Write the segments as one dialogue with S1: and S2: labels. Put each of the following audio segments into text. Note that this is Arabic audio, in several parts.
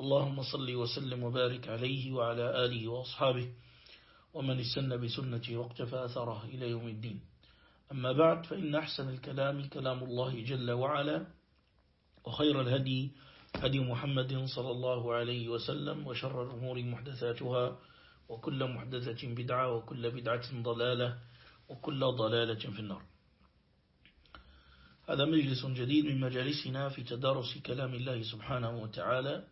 S1: اللهم صل وسلم وبارك عليه وعلى آله وأصحابه ومن استنى بسنته واقتفى أثره إلى يوم الدين. أما بعد فإن أحسن الكلام كلام الله جل وعلا وخير الهدي هدي محمد صلى الله عليه وسلم وشر الأمور محدثاتها وكل محدثة بدعة وكل بدعة ضلالة وكل ضلالة في النار. هذا مجلس جديد من مجالسنا في تدارس كلام الله سبحانه وتعالى.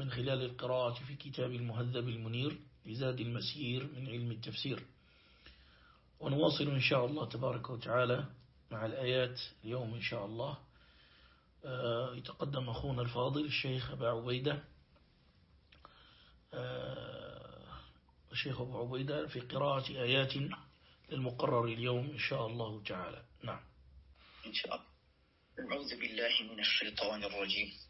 S1: من خلال القراءة في كتاب المهذب المنير لزاد المسير من علم التفسير. ونواصل إن شاء الله تبارك وتعالى مع الآيات اليوم إن شاء الله. آه، يتقدم أخونا الفاضل الشيخ أبا عبيدة. آه، الشيخ أبو عبيدة في قراءة آيات للمقرر اليوم إن شاء الله تعالى. نعم.
S2: إن شاء الله. أعوذ بالله من الشيطان الرجيم.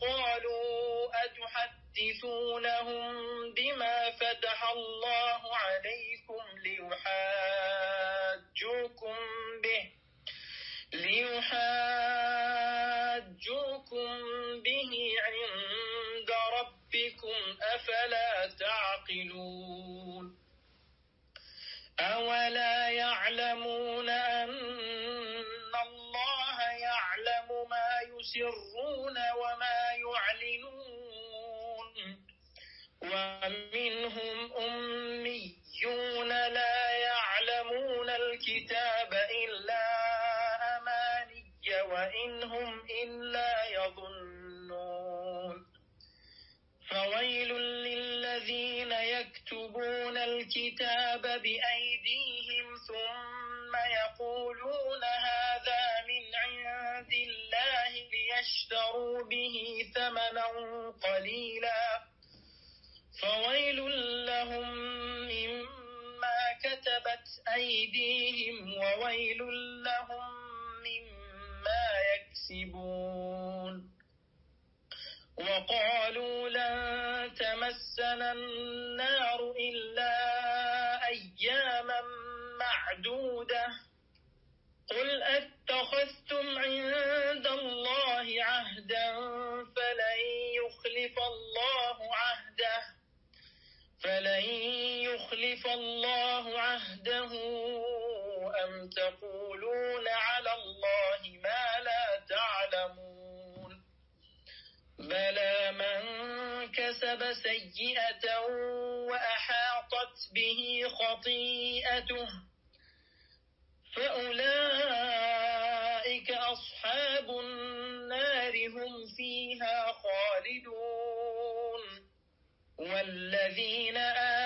S2: قالوا أتحدثونهم بما فتح الله عليكم ليحاجوكم به؟ ليحاجوكم به عند ربكم أفلا تعقلون؟ أولا يعلمون يسرون وما يعلنون. ومنهم أميون لا يعلمون الكتاب إلا أماني وإنهم إلا يظنون. فويل للذين يكتبون الكتاب بأيديهم ثم يقولون ليشتروا به ثمنا قليلا فويل لهم مما كتبت أيديهم وويل لهم مما يكسبون. وقالوا لن تمسنا النار إلا أياما معدودة. قل أتخذتم عند الله عهدا فلن يخلف الله عهده فلن يخلف الله عهده أم تقولون على الله ما لا تعلمون بلى من كسب سيئة وأحاطت به خطيئته فأولئك أصحاب النار هم فيها خالدون. والذين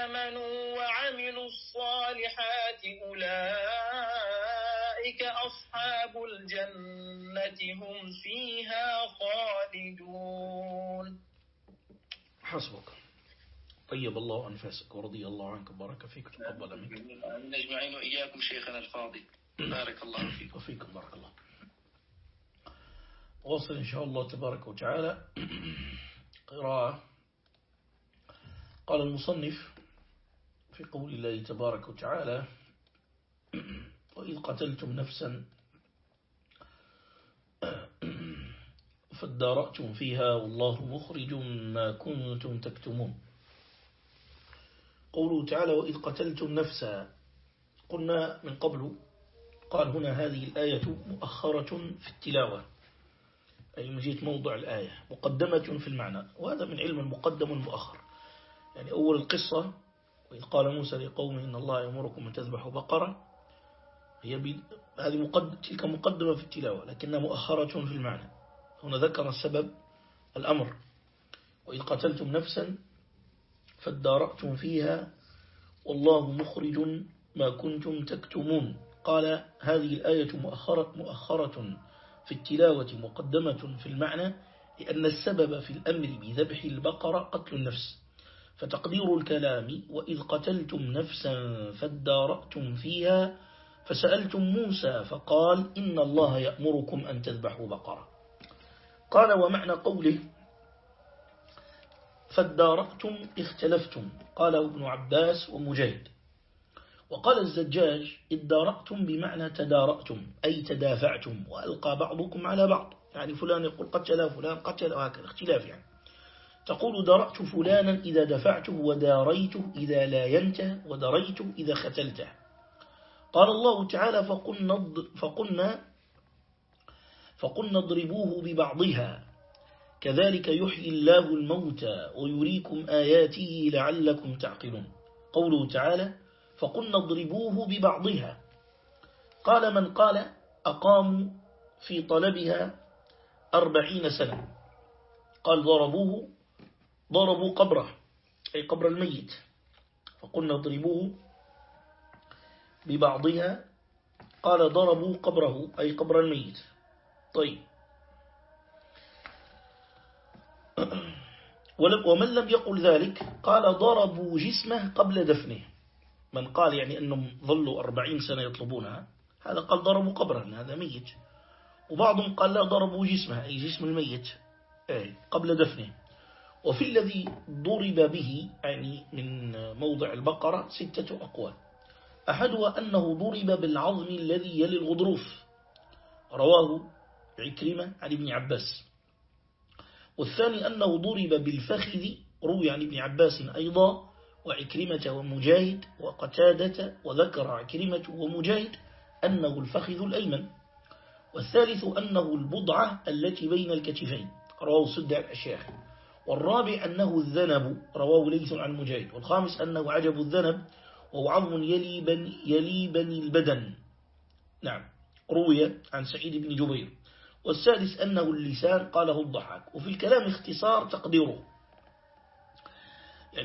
S2: آمنوا وعملوا الصالحات أولئك أصحاب الجنة هم فيها خالدون.
S1: حسبك. طيب الله أنفاسك ورضي الله عنك بارك فيك تقبل منك.
S2: نجمعين وإياكم شيخنا الفاضل. بارك الله فيك.
S1: وفيكم بارك الله. واصل إن شاء الله تبارك وتعالى. قراءة. قال المصنف في قول الله تبارك وتعالى وإذ قتلتم نفسا فادارأتم فيها والله مخرج ما كنتم تكتمون. قوله تعالى وإذ قتلتم نفسا. قلنا من قبل قال هنا هذه الآية مؤخرة في التلاوة. أي مجيت موضع الآية. مقدمة في المعنى. وهذا من علم المقدم والمؤخر يعني أول القصة وإذ قال موسى لقومه إن الله يأمركم أن تذبحوا بقرة. هي هذه مقدم تلك مقدمة في التلاوة لكنها مؤخرة في المعنى. هنا ذكر السبب الأمر. وإذ قتلتم نفسا فادارأتم فيها والله مخرج ما كنتم تكتمون. قال هذه الآية مؤخرة, مؤخرة في التلاوة مقدمة في المعنى لأن السبب في الأمر بذبح البقرة قتل النفس. فتقدير الكلام وإذ قتلتم نفسا فادارأتم فيها فسألتم موسى فقال إن الله يأمركم أن تذبحوا بقرة. قال ومعنى قوله فادارأتم اختلفتم. قاله ابن عباس ومجاهد. وقال الزجاج ادارأتم بمعنى تدارأتم أي تدافعتم وألقى بعضكم على بعض. يعني فلان يقول قتل فلان قتل وهكذا. اختلاف يعني. تقول درأت فلانا إذا دفعته وداريته إذا لاينته ودريته إذا ختلته. قال الله تعالى فقلنا, فقلنا, فقلنا اضربوه ببعضها. كذلك يحيي الله الموتى ويريكم آياته لعلكم تعقلون. قوله تعالى فقلنا اضربوه ببعضها. قال من قال أقاموا في طلبها أربعين سنة. قال ضربوه ضربوا قبره أي قبر الميت. فقلنا اضربوه ببعضها. قال ضربوا قبره أي قبر الميت. طيب. ومن لم يقل ذلك قال ضربوا جسمه قبل دفنه. من قال يعني أنهم ظلوا أربعين سنة يطلبونها هذا قال ضربوا قبرا هذا ميت. وبعضهم قال لا ضربوا جسمه أي جسم الميت قبل دفنه. وفي الذي ضرب به يعني من موضع البقرة ستة أقوال. أحدها أنه ضرب بالعظم الذي يلي الغضروف. رواه عكرمة عن ابن عباس. والثاني أنه ضرب بالفخذ روي عن ابن عباس أيضا. وعكرمة ومجاهد وقتادة وذكر عكرمة ومجاهد أنه الفخذ الأيمن والثالث أنه البضعة التي بين الكتفين. رواه سد الأشياخ والرابع أنه الذنب رواه ليث عن مجاهد. والخامس أنه عجب الذنب وهو عظم يلي يلي بني البدن. نعم. روي عن سعيد بن جبير. والسادس أنه اللسان قاله الضحاك. وفي الكلام اختصار تقديره.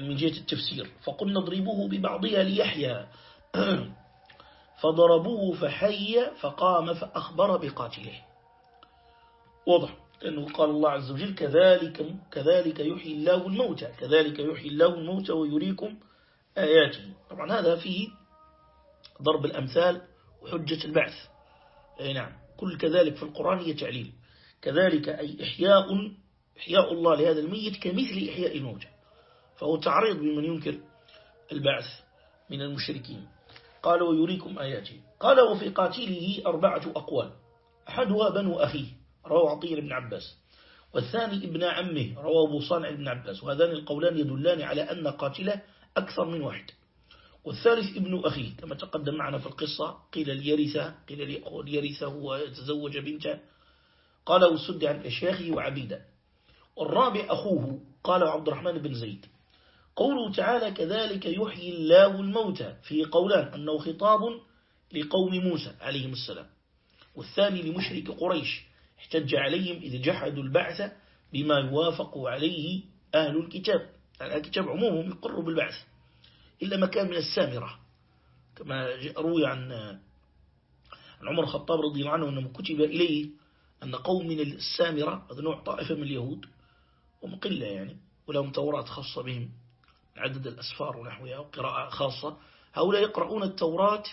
S1: من جهة التفسير. فقلنا اضربوه ببعضها ليحيى. فضربوه فحي فقام فأخبر بقاتله. واضح. لأنه قال الله عز وجل كذلك, كذلك يحيي الله الموتى. كذلك يحيي الله الموتى ويريكم آياته. طبعا هذا فيه ضرب الأمثال وحجة البعث. أي نعم. كل كذلك في القرآن هي تعليل. كذلك أي إحياء إحياء الله لهذا الميت كمثل إحياء الموتى. فهو تعريض بمن ينكر البعث من المشركين. قال ويريكم آياته قال وفي قاتله أربعة أقوال. أحدها بنو أخيه رواه عطير بن عباس. والثاني ابن عمه رواه أبو صانع بن عباس. وهذان القولان يدلان على أن قاتله أكثر من واحد. والثالث ابن أخيه كما تقدم معنا في القصة قيل ليرثه قيل ليرثه ويتزوج بنته. قال وسد عن أشياخه وعبيده. والرابع أخوه قال عبد الرحمن بن زيد. قوله تعالى كذلك يحيي الله الموتى في قولان أنه خطاب لقوم موسى عليهم السلام. والثاني لمشرك قريش احتج عليهم إذ جحدوا البعث بما يوافق عليه أهل الكتاب. الكتاب عمومهم يقر بالبعث إلا مكان من السامرة. كما روي عن عن عمر الخطاب رضي الله عنه أنه كتب إليه أن قوم من السامرة هذا نوع طائفة من اليهود ومقلة يعني ولهم توراة خاصة بهم. عدد الأسفار ونحوها وقراءة خاصة. هؤلاء يقرؤون التوراة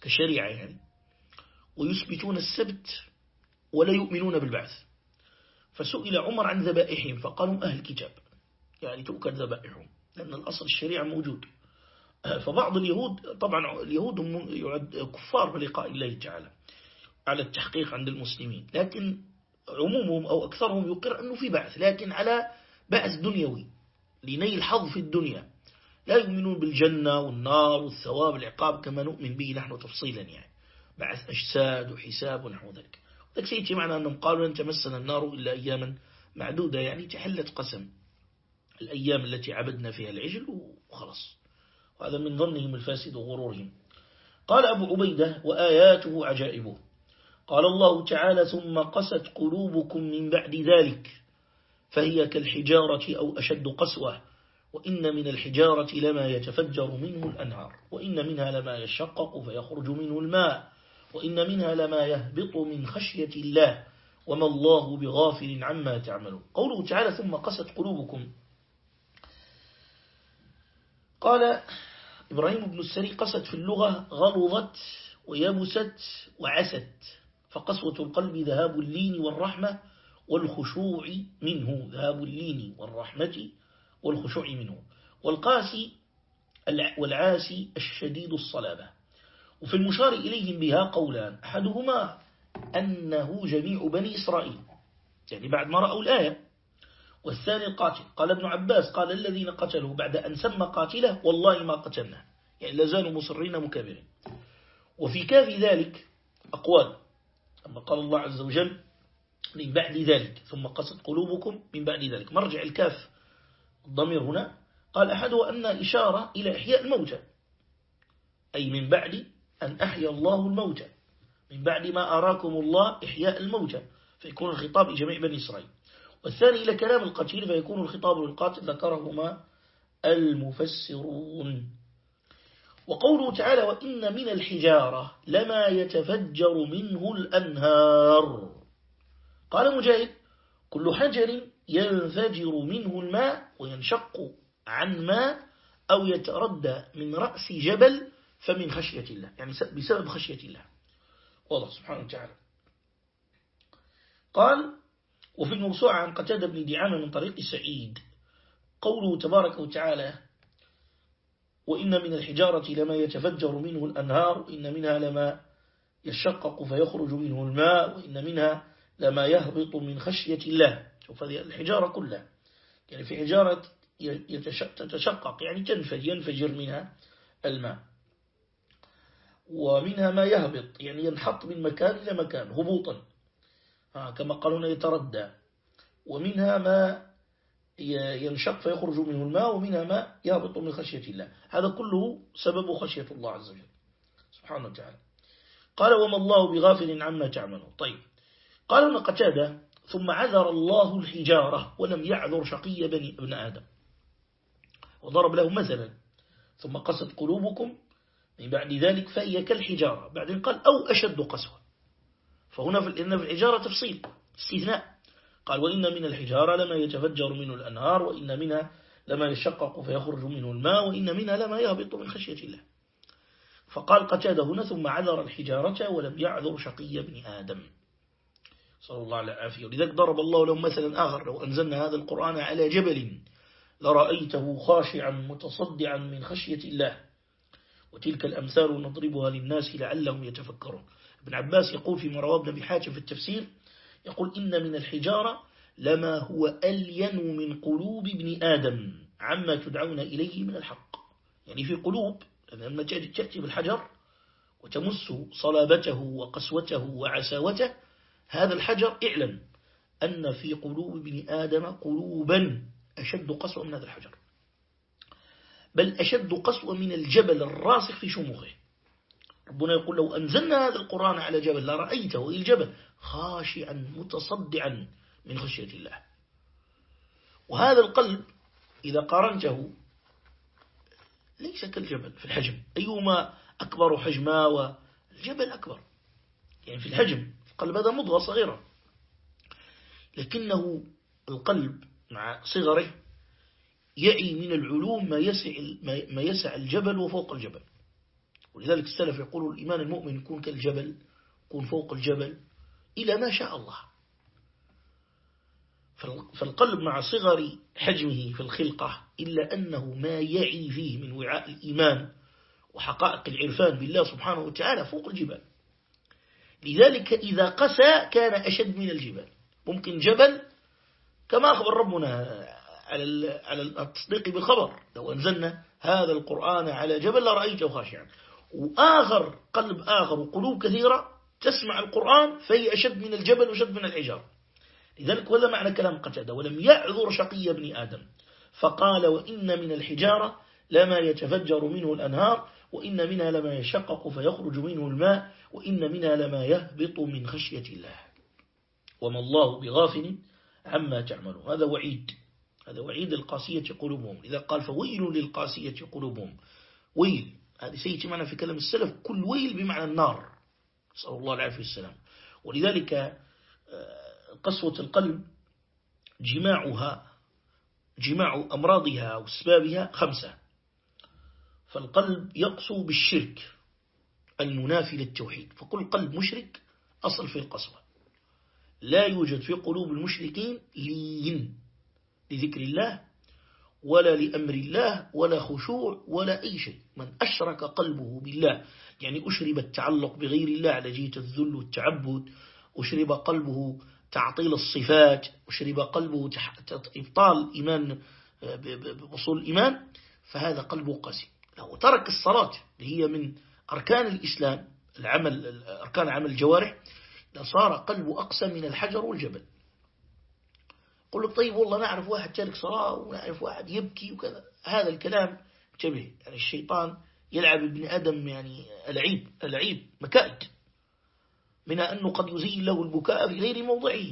S1: كشريعة يعني ويثبتون السبت ولا يؤمنون بالبعث. فسئل عمر عن ذبائحهم فقالوا أهل كتاب. يعني تؤكل ذبائحهم لأن الأصل الشريعة موجود. فبعض اليهود طبعا اليهود هم يعد كفار بلقاء الله تعالى على التحقيق عند المسلمين. لكن عمومهم أو أكثرهم يقر أنه في بعث لكن على بعث دنيوي. لنيل حظ في الدنيا. لا يؤمنون بالجنة والنار والثواب العقاب كما نؤمن به نحن تفصيلا يعني. بعث أجساد وحساب ونحو ذلك. ذلك سيأتي معنا أنهم قالوا لن تمسنا النار إلا أياما معدودة يعني تحلت قسم. الأيام التي عبدنا فيها العجل وخلص وهذا من ظنهم الفاسد وغرورهم. قال أبو عبيدة وآياته عجائبه. قال الله تعالى ثم قست قلوبكم من بعد ذلك. فهي كالحجارة أو أشد قسوة وإن من الحجارة لما يتفجر منه الأنهار وإن منها لما يشقق فيخرج منه الماء وإن منها لما يهبط من خشية الله وما الله بغافل عما تعملون. قوله تعالى ثم قست قلوبكم. قال إبراهيم بن السري قست في اللغة غلظت ويبست وعست فقسوة القلب ذهاب اللين والرحمة والخشوع منه ذهاب اللين والرحمة والخشوع منه. والقاسي والعاسي الشديد الصلابة. وفي المشار إليهم بها قولان. أحدهما أنه جميع بني إسرائيل. يعني بعد ما رأوا الآية. والثاني القاتل. قال ابن عباس قال الذين قتلوا بعد أن سمى قاتله والله ما قتلنا يعني لازالوا مصرين مكابرين. وفي كاف ذلك أقوال. أما قال الله عز وجل من بعد ذلك ثم قصد قلوبكم من بعد ذلك. مرجع الكاف الضمير هنا قال أحده أن إشارة إلى إحياء الموتى أي من بعد أن أحيا الله الموتى من بعد ما أراكم الله إحياء الموتى فيكون الخطاب لجميع بني إسرائيل. والثاني إلى كلام القتيل فيكون الخطاب للقاتل ذكرهما المفسرون. وقوله تعالى وإن من الحجارة لما يتفجر منه الأنهار. قال مجاهد كل حجر ينفجر منه الماء وينشق عن ماء أو يتردى من رأس جبل فمن خشية الله يعني بسبب خشية الله. والله سبحانه وتعالى. قال وفي الموسوعة عن قتادة بن دعامة من طريق سعيد. قوله تبارك وتعالى وإن من الحجارة لما يتفجر منه الأنهار وإن منها لما يشقق فيخرج منه الماء وإن منها لما يهبط من خشية الله. شوف هذه الحجارة كلها. يعني في حجارة تتشقق يعني تنفج ينفجر منها الماء. ومنها ما يهبط يعني ينحط من مكان إلى مكان هبوطا. كما قالون يتردى. ومنها ما ينشق فيخرج منه الماء ومنها ما يهبط من خشية الله. هذا كله سبب خشية الله عز وجل. سبحانه وتعالى. قال وما الله بغافل عما تعملون. طيب. قال قتادة ثم عذر الله الحجارة ولم يعذر شقي بني ابن آدم. وضرب له مثلا ثم قست قلوبكم من بعد ذلك فهي كالحجارة. بعدين قال أو أشد قسوة. فهنا في الحجارة تفصيل استثناء. قال وإن من الحجارة لما يتفجر منه الأنهار وإن منها لما يشقق فيخرج منه الماء وإن منها لما يهبط من خشية الله. فقال قتاد هنا ثم عذر الحجارة ولم يعذر شقي ابن آدم. صلى الله عليه عافية ولذلك ضرب الله لهم مثلا آخر لو أنزلنا هذا القرآن على جبل لرأيته خاشعا متصدعا من خشية الله. وتلك الأمثال نضربها للناس لعلهم يتفكرون. ابن عباس يقول في مرواب نبي حاتم في التفسير يقول إن من الحجارة لما هو ألين من قلوب ابن آدم عما تدعون إليه من الحق. يعني في قلوب لما تأتي بالحجر وتمس صلابته وقسوته وعساوته هذا الحجر اعلم أن في قلوب ابن آدم قلوبا أشد قسوة من هذا الحجر. بل أشد قسوة من الجبل الراسخ في شموخه. ربنا يقول لو أنزلنا هذا القرآن على جبل لرأيته الجبل خاشعا متصدعا من خشية الله. وهذا القلب إذا قارنته ليس كالجبل في الحجم. أيهما أكبر حجما والجبل أكبر. يعني في الحجم القلب هذا مضغة صغيرة. لكنه القلب مع صغره يعي من العلوم ما يسع, ما يسع الجبل وفوق الجبل. ولذلك السلف يقول الإيمان المؤمن يكون كالجبل يكون فوق الجبل إلى ما شاء الله. فالقلب مع صغر حجمه في الخلقة إلا أنه ما يعي فيه من وعاء الإيمان وحقائق العرفان بالله سبحانه وتعالى فوق الجبال لذلك إذا قسى كان أشد من الجبال. ممكن جبل كما أخبر ربنا على التصديق بالخبر. لو أنزلنا هذا القرآن على جبل لرأيته خاشعا. وآخر قلب آخر وقلوب كثيرة تسمع القرآن فهي أشد من الجبل وشد من الحجار لذلك ولا معنى كلام قتادة. ولم يعذر شقي ابن آدم. فقال وإن من الحجارة لما يتفجر منه الأنهار وإن منها لما يشقق فيخرج منه الماء وإن منها لما يهبط من خشية الله. وما الله بغافل عما تعملون. هذا وعيد. هذا وعيد القاسية قلوبهم. إذا قال فويل للقاسية قلوبهم. ويل. هذه سيأتي معنا في كلام السلف. كل ويل بمعنى النار. نسأل الله العافية والسلام. ولذلك آه، قسوة القلب جماعها جماع أمراضها وأسبابها خمسة. فالقلب يقسو بالشرك المنافي للتوحيد. فكل قلب مشرك أصل في القسوة. لا يوجد في قلوب المشركين لين لذكر الله ولا لأمر الله ولا خشوع ولا أي شيء. من أشرك قلبه بالله يعني أشرب التعلق بغير الله على جهة الذل والتعبد أشرب قلبه تعطيل الصفات أشرب قلبه إبطال إيمان بأصول الإيمان فهذا قلبه قاسي. لو ترك الصلاة اللي هي من أركان الإسلام العمل أركان عمل الجوارح لصار قلبه أقسى من الحجر والجبل. قل له طيب والله نعرف واحد تارك صلاة ونعرف واحد يبكي وكذا. هذا الكلام انتبه يعني الشيطان يلعب ابن أدم يعني العيب العيب مكائد. من أنه قد يزيل له البكاء في غير موضعه.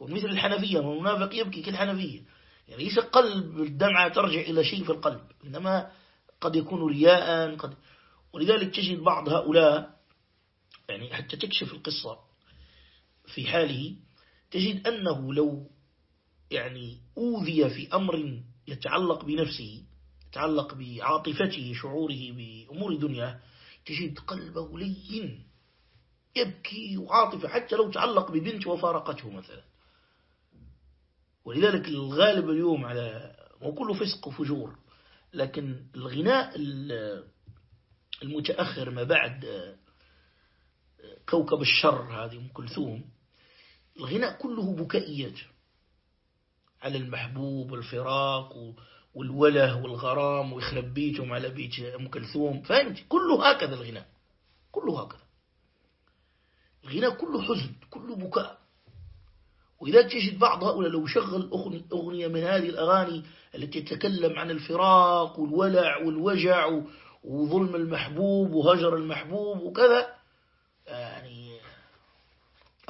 S1: مثل الحنفية والمنافق يبكي كالحنفية. يعني ليس قلب الدمعة ترجع إلى شيء في القلب إنما قد يكون رياء قد ولذلك تجد بعض هؤلاء يعني حتى تكشف القصة في حاله تجد أنه لو يعني أوذي في أمر يتعلق بنفسه يتعلق بعاطفته شعوره بأمور الدنيا تجد قلبه لين يبكي وعاطفة حتى لو تعلق ببنت وفارقته مثلا. ولذلك الغالب اليوم على وكله فسق وفجور لكن الغناء المتأخر ما بعد كوكب الشر هذه أم كلثوم الغناء كله بكائيات على المحبوب والفراق والوله والغرام ويخرب بيتهم على بيت أم كلثوم. فهمت كله هكذا الغناء كله هكذا. الغناء كله حزن كله بكاء. وإذا تجد بعض هؤلاء لو شغل أغنية من هذه الأغاني التي تتكلم عن الفراق والولع والوجع وظلم المحبوب وهجر المحبوب وكذا يعني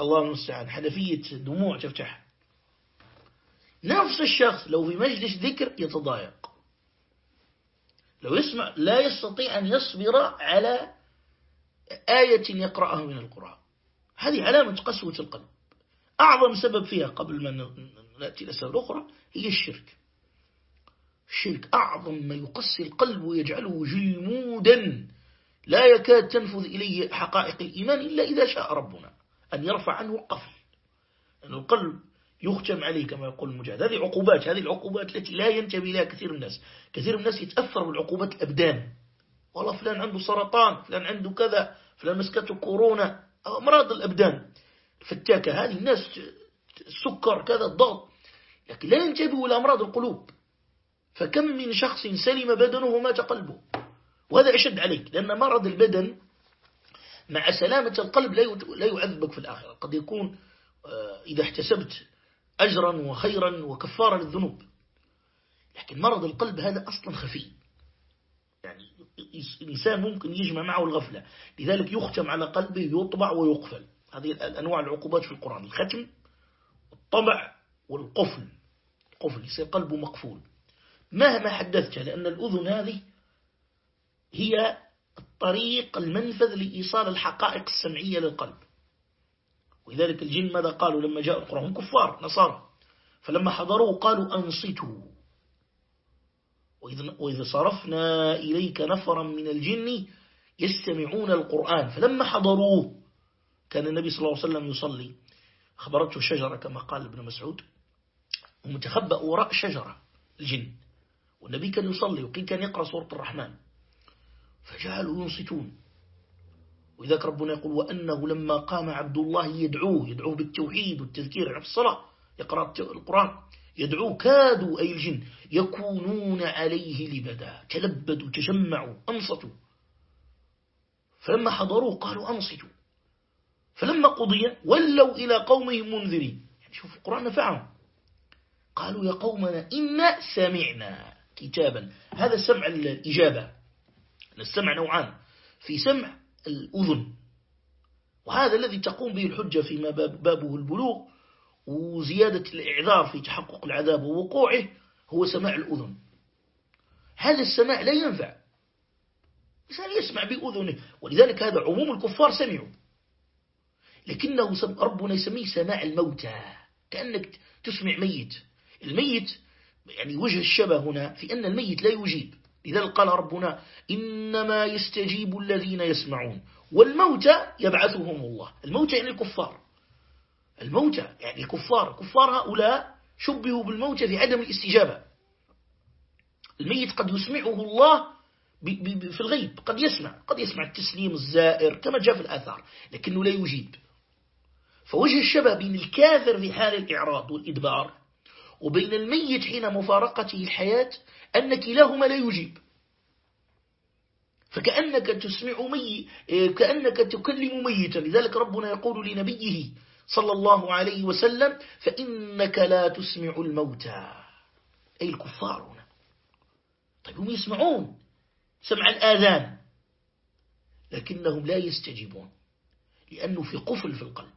S1: الله المستعان. حنفية دموع تفتح. نفس الشخص لو في مجلس ذكر يتضايق. لو يسمع لا يستطيع أن يصبر على آية يقرأها من القرآن. هذه علامة قسوة القلب. أعظم سبب فيها قبل ما نأتي الأسباب الأخرى هي الشرك. الشرك أعظم ما يقسي القلب ويجعله جلمودا لا يكاد تنفذ إليه حقائق الإيمان إلا إذا شاء ربنا أن يرفع عنه القفل. أن القلب يختم عليه كما يقول المجاهد. هذه عقوبات هذه العقوبات التي لا ينتبه لها كثير من الناس. كثير من الناس يتأثر بالعقوبات الأبدان والله فلان عنده سرطان فلان عنده كذا فلان مسكته كورونا. أمراض الأبدان. الفتاكة هذه الناس السكر كذا الضغط. لكن لا ينتبه إلى أمراض القلوب. فكم من شخص سلم بدنه ومات قلبه. وهذا أشد عليك لأن مرض البدن مع سلامة القلب لا يعذبك في الآخرة. قد يكون آه، إذا احتسبت أجرا وخيرا وكفارا للذنوب. لكن مرض القلب هذا أصلا خفي. يعني الإنسان ممكن يجمع معه الغفلة. لذلك يختم على قلبه يطبع ويقفل. هذه الأنواع العقوبات في القرآن الختم الطبع والقفل. القفل يصير قلبه مقفول. مهما حدثت لأن الأذن هذه هي الطريق المنفذ لإيصال الحقائق السمعية للقلب. ولذلك الجن ماذا قالوا لما جاء القرآن؟ هم كفار نصارى. فلما حضروا قالوا أنصتوا. وإذا صرفنا إليك نفرا من الجن يستمعون القرآن. فلما حضروه كان النبي صلى الله عليه وسلم يصلي. أخبرته الشجرة كما قال ابن مسعود. ومتخبأ وراء شجرة الجن. والنبي كان يصلي وقيل كان يقرأ سورة الرحمن. فجعلوا ينصتون. وإذاك ربنا يقول وأنه لما قام عبد الله يدعوه يدعوه بالتوحيد والتذكير في الصلاة يقرأ القرآن يدعوه كادوا أي الجن يكونون عليه لبدا. تلبدوا تجمعوا أنصتوا. فلما حضروا قالوا أنصتوا. فلما قضي ولوا إلى قومهم منذرين. يعني شوف القرآن نفعهم. قالوا يا قومنا إنا سمعنا كتابا. هذا سمع الإجابة. السمع نوعان. في سمع الأذن. وهذا الذي تقوم به الحجة فيما بابه البلوغ. وزيادة الإعذار في تحقق العذاب ووقوعه هو سماع الأذن. هذا السماع لا ينفع. الإنسان يسمع بأذنه. ولذلك هذا عموم الكفار سمعوا. لكنه ربنا يسميه سماع الموتى كأنك تسمع ميت. الميت يعني وجه الشبه هنا في أن الميت لا يجيب. لذلك قال ربنا إنما يستجيب الذين يسمعون والموتى يبعثهم الله. الموتى يعني الكفار. الموتى يعني الكفار. كفار هؤلاء شبهوا بالموتى في عدم الاستجابة. الميت قد يسمعه الله في الغيب قد يسمع قد يسمع التسليم الزائر كما جاء في الآثار لكنه لا يجيب. فوجه الشبه بين الكافر في حال الإعراض والإدبار وبين الميت حين مفارقته الحياة أن كلاهما لا يجيب. فكأنك تسمع مي كأنك تكلم ميتا لذلك ربنا يقول لنبيه صلى الله عليه وسلم فإنك لا تسمع الموتى. أي الكفار هنا. طيب هم يسمعون سمع الآذان لكنهم لا يستجيبون لأنه في قفل في القلب.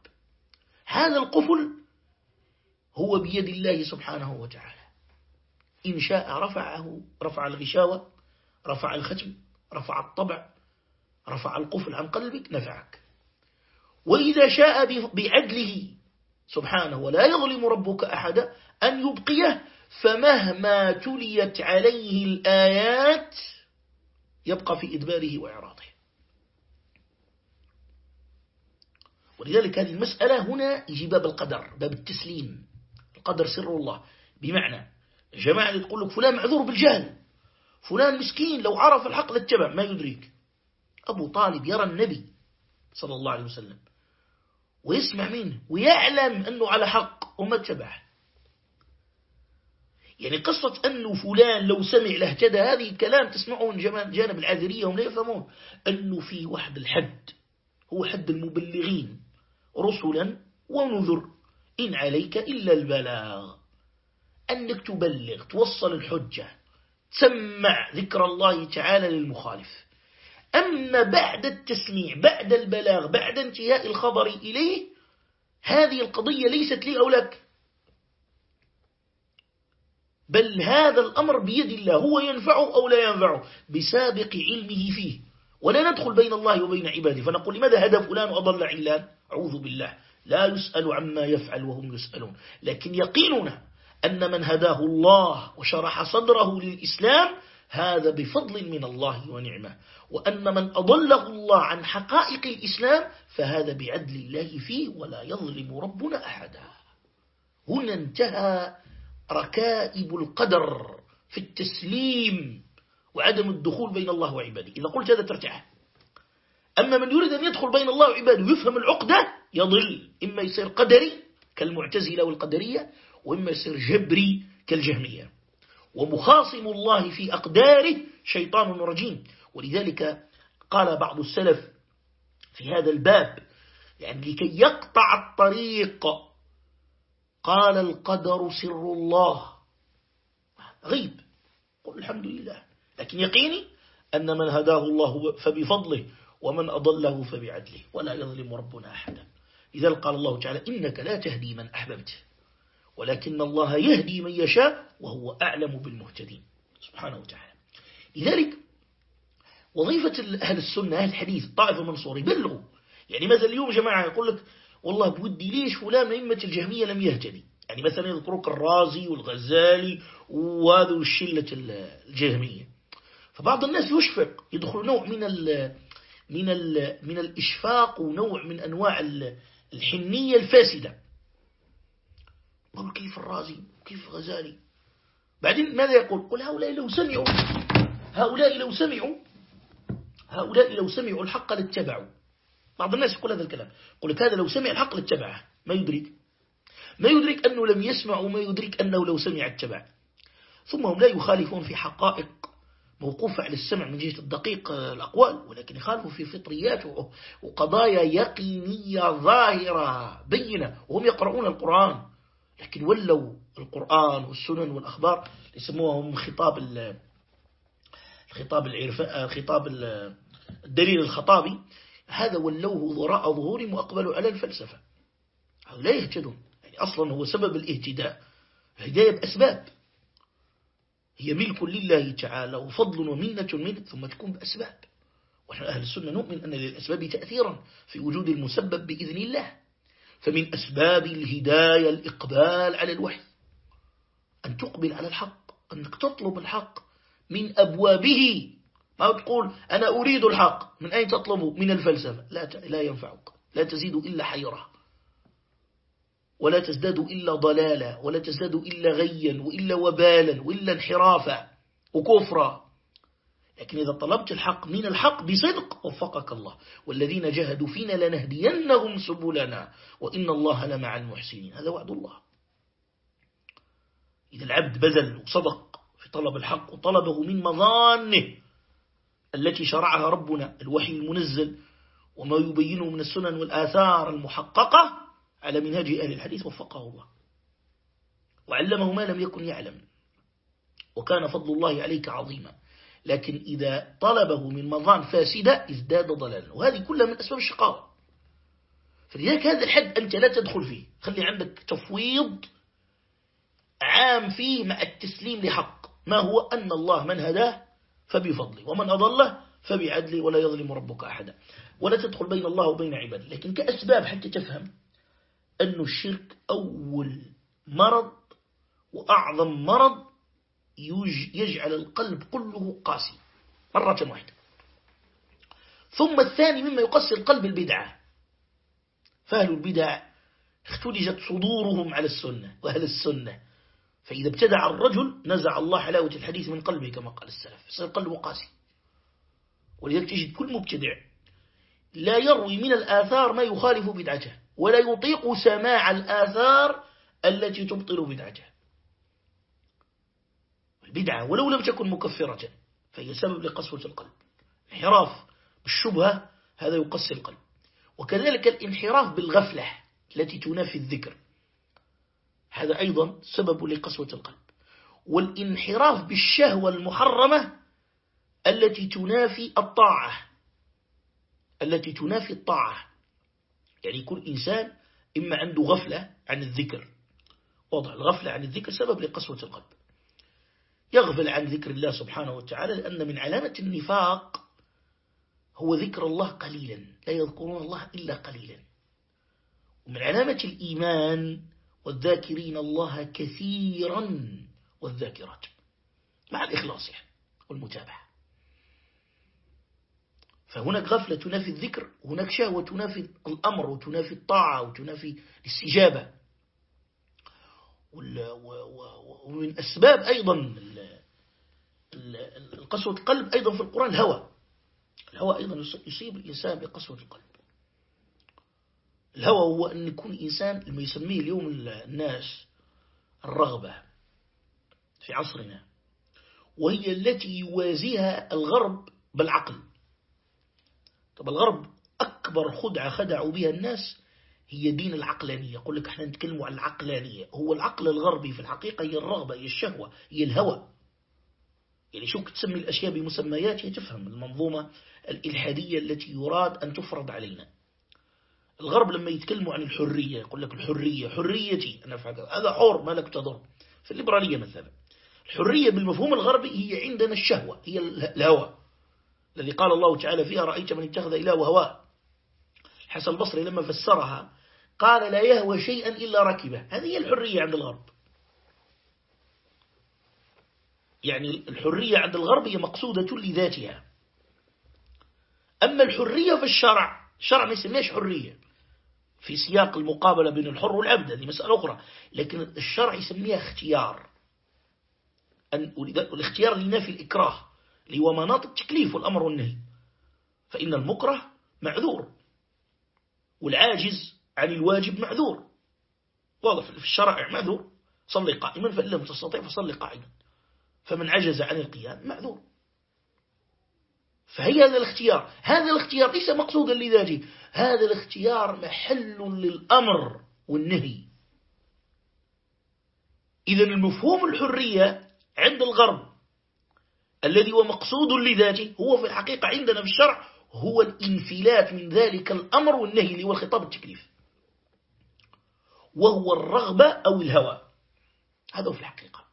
S1: هذا القفل هو بيد الله سبحانه وتعالى. إن شاء رفعه رفع الغشاوة رفع الختم رفع الطبع رفع القفل عن قلبك نفعك. وإذا شاء بعدله سبحانه ولا يظلم ربك أحدا أن يبقيه فمهما تليت عليه الآيات يبقى في إدباره وإعراضه. ولذلك هذه المسألة هنا يجي باب القدر باب التسليم. القدر سر الله. بمعنى جماعة تقول لك فلان معذور بالجهل. فلان مسكين لو عرف الحق لاتبع ما يدريك. أبو طالب يرى النبي صلى الله عليه وسلم ويسمع منه ويعلم أنه على حق وما اتبعه. يعني قصة أنه فلان لو سمع لاهتدى هذه الكلام تسمعون جانب العاذرية هم لا يفهمون. أنه في واحد الحد هو حد المبلغين. رسلا ونذر. إن عليك إلا البلاغ. أنك تبلغ توصل الحجة تسمع ذكر الله تعالى للمخالف. أما بعد التسميع بعد البلاغ بعد انتهاء الخبر إليه هذه القضية ليست لي أو لك. بل هذا الأمر بيد الله هو ينفعه أو لا ينفعه بسابق علمه فيه. ولا ندخل بين الله وبين عباده. فنقول لماذا هدى فلان وأضل علان؟ أعوذ بالله. لا يسأل عما يفعل وهم يسألون. لكن يقيننا أن من هداه الله وشرح صدره للإسلام هذا بفضل من الله ونعمة. وأن من أضله الله عن حقائق الإسلام فهذا بعدل الله فيه ولا يظلم ربنا أحدا. هنا انتهى ركائب القدر في التسليم. وعدم الدخول بين الله وعباده. إذا قلت هذا ترتاح أما من يريد أن يدخل بين الله وعباده ويفهم العقدة يضل. إما يصير قدري كالمعتزلة والقدرية وإما يصير جبري كالجهمية. ومخاصم الله في أقداره شيطان رجيم. ولذلك قال بعض السلف في هذا الباب يعني لكي يقطع الطريق قال القدر سر الله. غيب. قل الحمد لله. لكن يقيني أن من هداه الله فبفضله ومن أضله فبعدله ولا يظلم ربنا أحدا. إذا قال الله تعالى إنك لا تهدي من أحببت ولكن الله يهدي من يشاء وهو أعلم بالمهتدين. سبحانه وتعالى. لذلك وظيفة أهل السنة أهل الحديث طائفة منصور يبلغوا يعني مثلا اليوم جماعة يقول لك والله بودي ليش فلان من أئمة الجهمية لم يهتدي؟ يعني مثلا يذكروك الرازي والغزالي وهذا الشلة الجهمية. فبعض الناس يشفق يدخل نوع من ال من ال من الإشفاق ونوع من أنواع الحنية الفاسدة. قالوا كيف الرازي؟ وكيف الغزالي بعدين ماذا يقول؟ قل هؤلاء لو سمعوا هؤلاء لو سمعوا هؤلاء لو سمعوا الحق لاتبعوا. بعض الناس يقول هذا الكلام يقول لك هذا لو سمع الحق لاتبعه ما يدرك. ما يدرك أنه لم يسمع وما يدرك أنه لو سمع اتبع. ثم هم لا يخالفون في حقائق موقوفة على السمع من جهة الدقيق الأقوال ولكن يخالفوا في فطريات وقضايا يقينية ظاهرة بينة وهم يقرؤون القرآن. لكن ولوا القرآن والسنن والأخبار يسموهم خطاب الخطاب العرفاء الخطاب الدليل الخطابي. هذا ولوه وراء ظهورهم وأقبلوا على الفلسفة. لا يهتدون. يعني أصلا هو سبب الاهتداء الهداية بأسباب. هي ملك لله تعالى وفضل ومنة منه ثم تكون بأسباب. ونحن أهل السنة نؤمن أن للأسباب تأثيرا في وجود المسبب بإذن الله. فمن أسباب الهداية الإقبال على الوحي أن تقبل على الحق أنك تطلب الحق من أبوابه. ما تقول أنا أريد الحق من أين تطلبه من الفلسفة. لا لا ينفعك. لا تزيد إلا حيرة ولا تزداد إلا ضلالا ولا تزداد إلا غيا وإلا وبالا وإلا انحرافا وكفرا. لكن إذا طلبت الحق من الحق بصدق وفقك الله. والذين جهدوا فينا لنهدينهم سبلنا وإن الله لمع المحسنين. هذا وعد الله. إذا العبد بذل وصدق في طلب الحق وطلبه من مظانه التي شرعها ربنا الوحي المنزل وما يبينه من السنن والآثار المحققة على منهج أهل الحديث وفقه الله. وعلمه ما لم يكن يعلم. وكان فضل الله عليك عظيما. لكن إذا طلبه من مظان فاسدة ازداد ضلالا. وهذه كلها من أسباب الشقاوة. فلذلك هذا الحد أنت لا تدخل فيه. خلي عندك تفويض عام فيه مع التسليم لحق. ما هو؟ أن الله من هداه فبفضله. ومن أضله فبعدله. ولا يظلم ربك أحدا. ولا تدخل بين الله وبين عباده. لكن كأسباب حتى تفهم أن الشرك أول مرض وأعظم مرض يجعل القلب كله قاسي مرة واحدة. ثم الثاني مما يقسي القلب البدعة. فأهل البدع اختلجت صدورهم على السنة وأهل السنة. فإذا ابتدع الرجل نزع الله حلاوة الحديث من قلبه كما قال السلف. يصير قلبه قاسي. ولذلك تجد كل مبتدع لا يروي من الآثار ما يخالف بدعته. ولا يطيق سماع الآثار التي تبطل بدعته. البدعة ولو لم تكن مكفرة فهي سبب لقسوة القلب. انحراف بالشبهة هذا يقسي القلب. وكذلك الانحراف بالغفلة التي تنافي الذكر. هذا أيضا سبب لقسوة القلب. والانحراف بالشهوة المحرمة التي تنافي الطاعة. التي تنافي الطاعة. يعني يكون إنسان إما عنده غفلة عن الذكر. وضع الغفلة عن الذكر سبب لقسوة القلب. يغفل عن ذكر الله سبحانه وتعالى لأن من علامة النفاق هو ذكر الله قليلا لا يذكرون الله إلا قليلا. ومن علامة الإيمان والذاكرين الله كثيرا والذاكرات مع الإخلاص والمتابعة. فهناك غفلة تنافي الذكر هناك شهوة تنافي الأمر وتنافي الطاعة وتنافي الاستجابة. ومن أسباب أيضا قسوة القلب أيضا في القرآن الهوى. الهوى أيضا يصيب الإنسان بقسوة القلب. الهوى هو أن يكون إنسان لما يسميه اليوم الناس الرغبة في عصرنا وهي التي يوازيها الغرب بالعقل. طب الغرب أكبر خدعة خدعوا بها الناس هي دين العقلانية. يقول لك إحنا نتكلم عن العقلانية. هو العقل الغربي في الحقيقة هي الرغبة هي الشهوة هي الهوى. يعني شو تسمي الأشياء بمسمياتها تفهم المنظومة الإلحادية التي يراد أن تفرض علينا. الغرب لما يتكلموا عن الحرية يقول لك الحرية حريتي. أنا فعل هذا حر ما لك تضر. في الليبرالية مثلا. الحرية بالمفهوم الغربي هي عندنا الشهوة هي الهوى. الذي قال الله تعالى فيها رأيت من اتخذ إله وهواه حسن البصري لما فسرها قال لا يهوى شيئا إلا ركبه. هذه هي الحرية عند الغرب. يعني الحرية عند الغرب هي مقصودة لذاتها. أما الحرية في الشرع الشرع ما يسميش حرية. في سياق المقابلة بين الحر والعبد هذه مسألة أخرى. لكن الشرع يسميها اختيار. أن الاختيار لنافي الإكراه. اللي هو مناط التكليف والأمر والنهي. فإن المكره معذور والعاجز عن الواجب معذور. واضح في الشرع معذور. صلي قائما فإن لم تستطيع فصلي قائما. فمن عجز عن القيام معذور. فهي هذا الاختيار. هذا الاختيار ليس مقصودا لذاته. هذا الاختيار محل للأمر والنهي. إذا المفهوم الحرية عند الغرب. الذي هو مقصود لذاته هو في الحقيقة عندنا في الشرع هو الانفلات من ذلك الأمر والنهي اللي هو الخطاب التكليف وهو الرغبة أو الهوى. هذا في الحقيقة.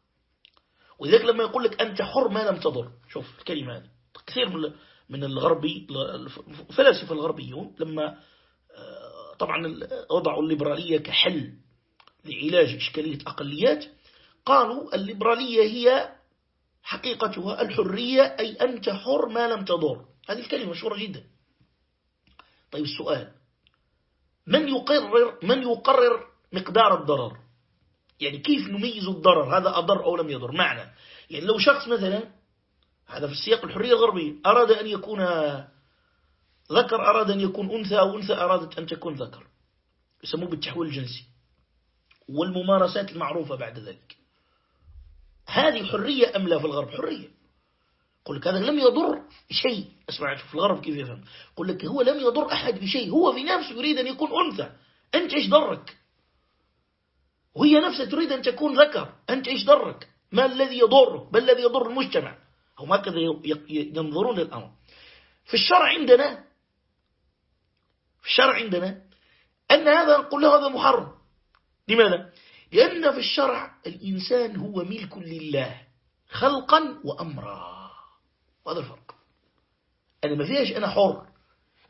S1: ولذلك لما يقول لك أنت حر ما لم تضر. شوف الكلمة هذه. كثير من من الغربي الفلاسفة الغربيون لما آه، طبعا وضعوا الليبرالية كحل لعلاج إشكالية أقليات قالوا الليبرالية هي حقيقتها الحرية أي أنت حر ما لم تضر. هذه الكلمة مشهورة جدا. طيب السؤال. من يقرر من يقرر مقدار الضرر؟ يعني كيف نميز الضرر؟ هذا أضر أو لم يضر؟ معنى. يعني لو شخص مثلا هذا في السياق الحرية الغربية أراد أن يكون ذكر أراد أن يكون أنثى أو أنثى أرادت أن تكون ذكر. يسموه بالتحويل الجنسي. والممارسات المعروفة بعد ذلك. هذه حرية أم لا في الغرب؟ حرية. يقول لك هذا لم يضر شيء. اسمع في الغرب كيف يفهم. يقول لك هو لم يضر أحد بشيء. هو في نفسه يريد أن يكون أنثى. أنت إيش ضرك؟ وهي نفسها تريد أن تكون ذكر. أنت إيش ضرك؟ ما الذي يضرك؟ بل الذي يضر المجتمع؟ هم هكذا ينظرون للأمر. في الشرع عندنا في الشرع عندنا أن هذا نقول له هذا محرم. لماذا؟ لأن في الشرع الإنسان هو ملك لله خلقا وأمرا. وهذا الفرق. أنا ما فيهاش أنا حر.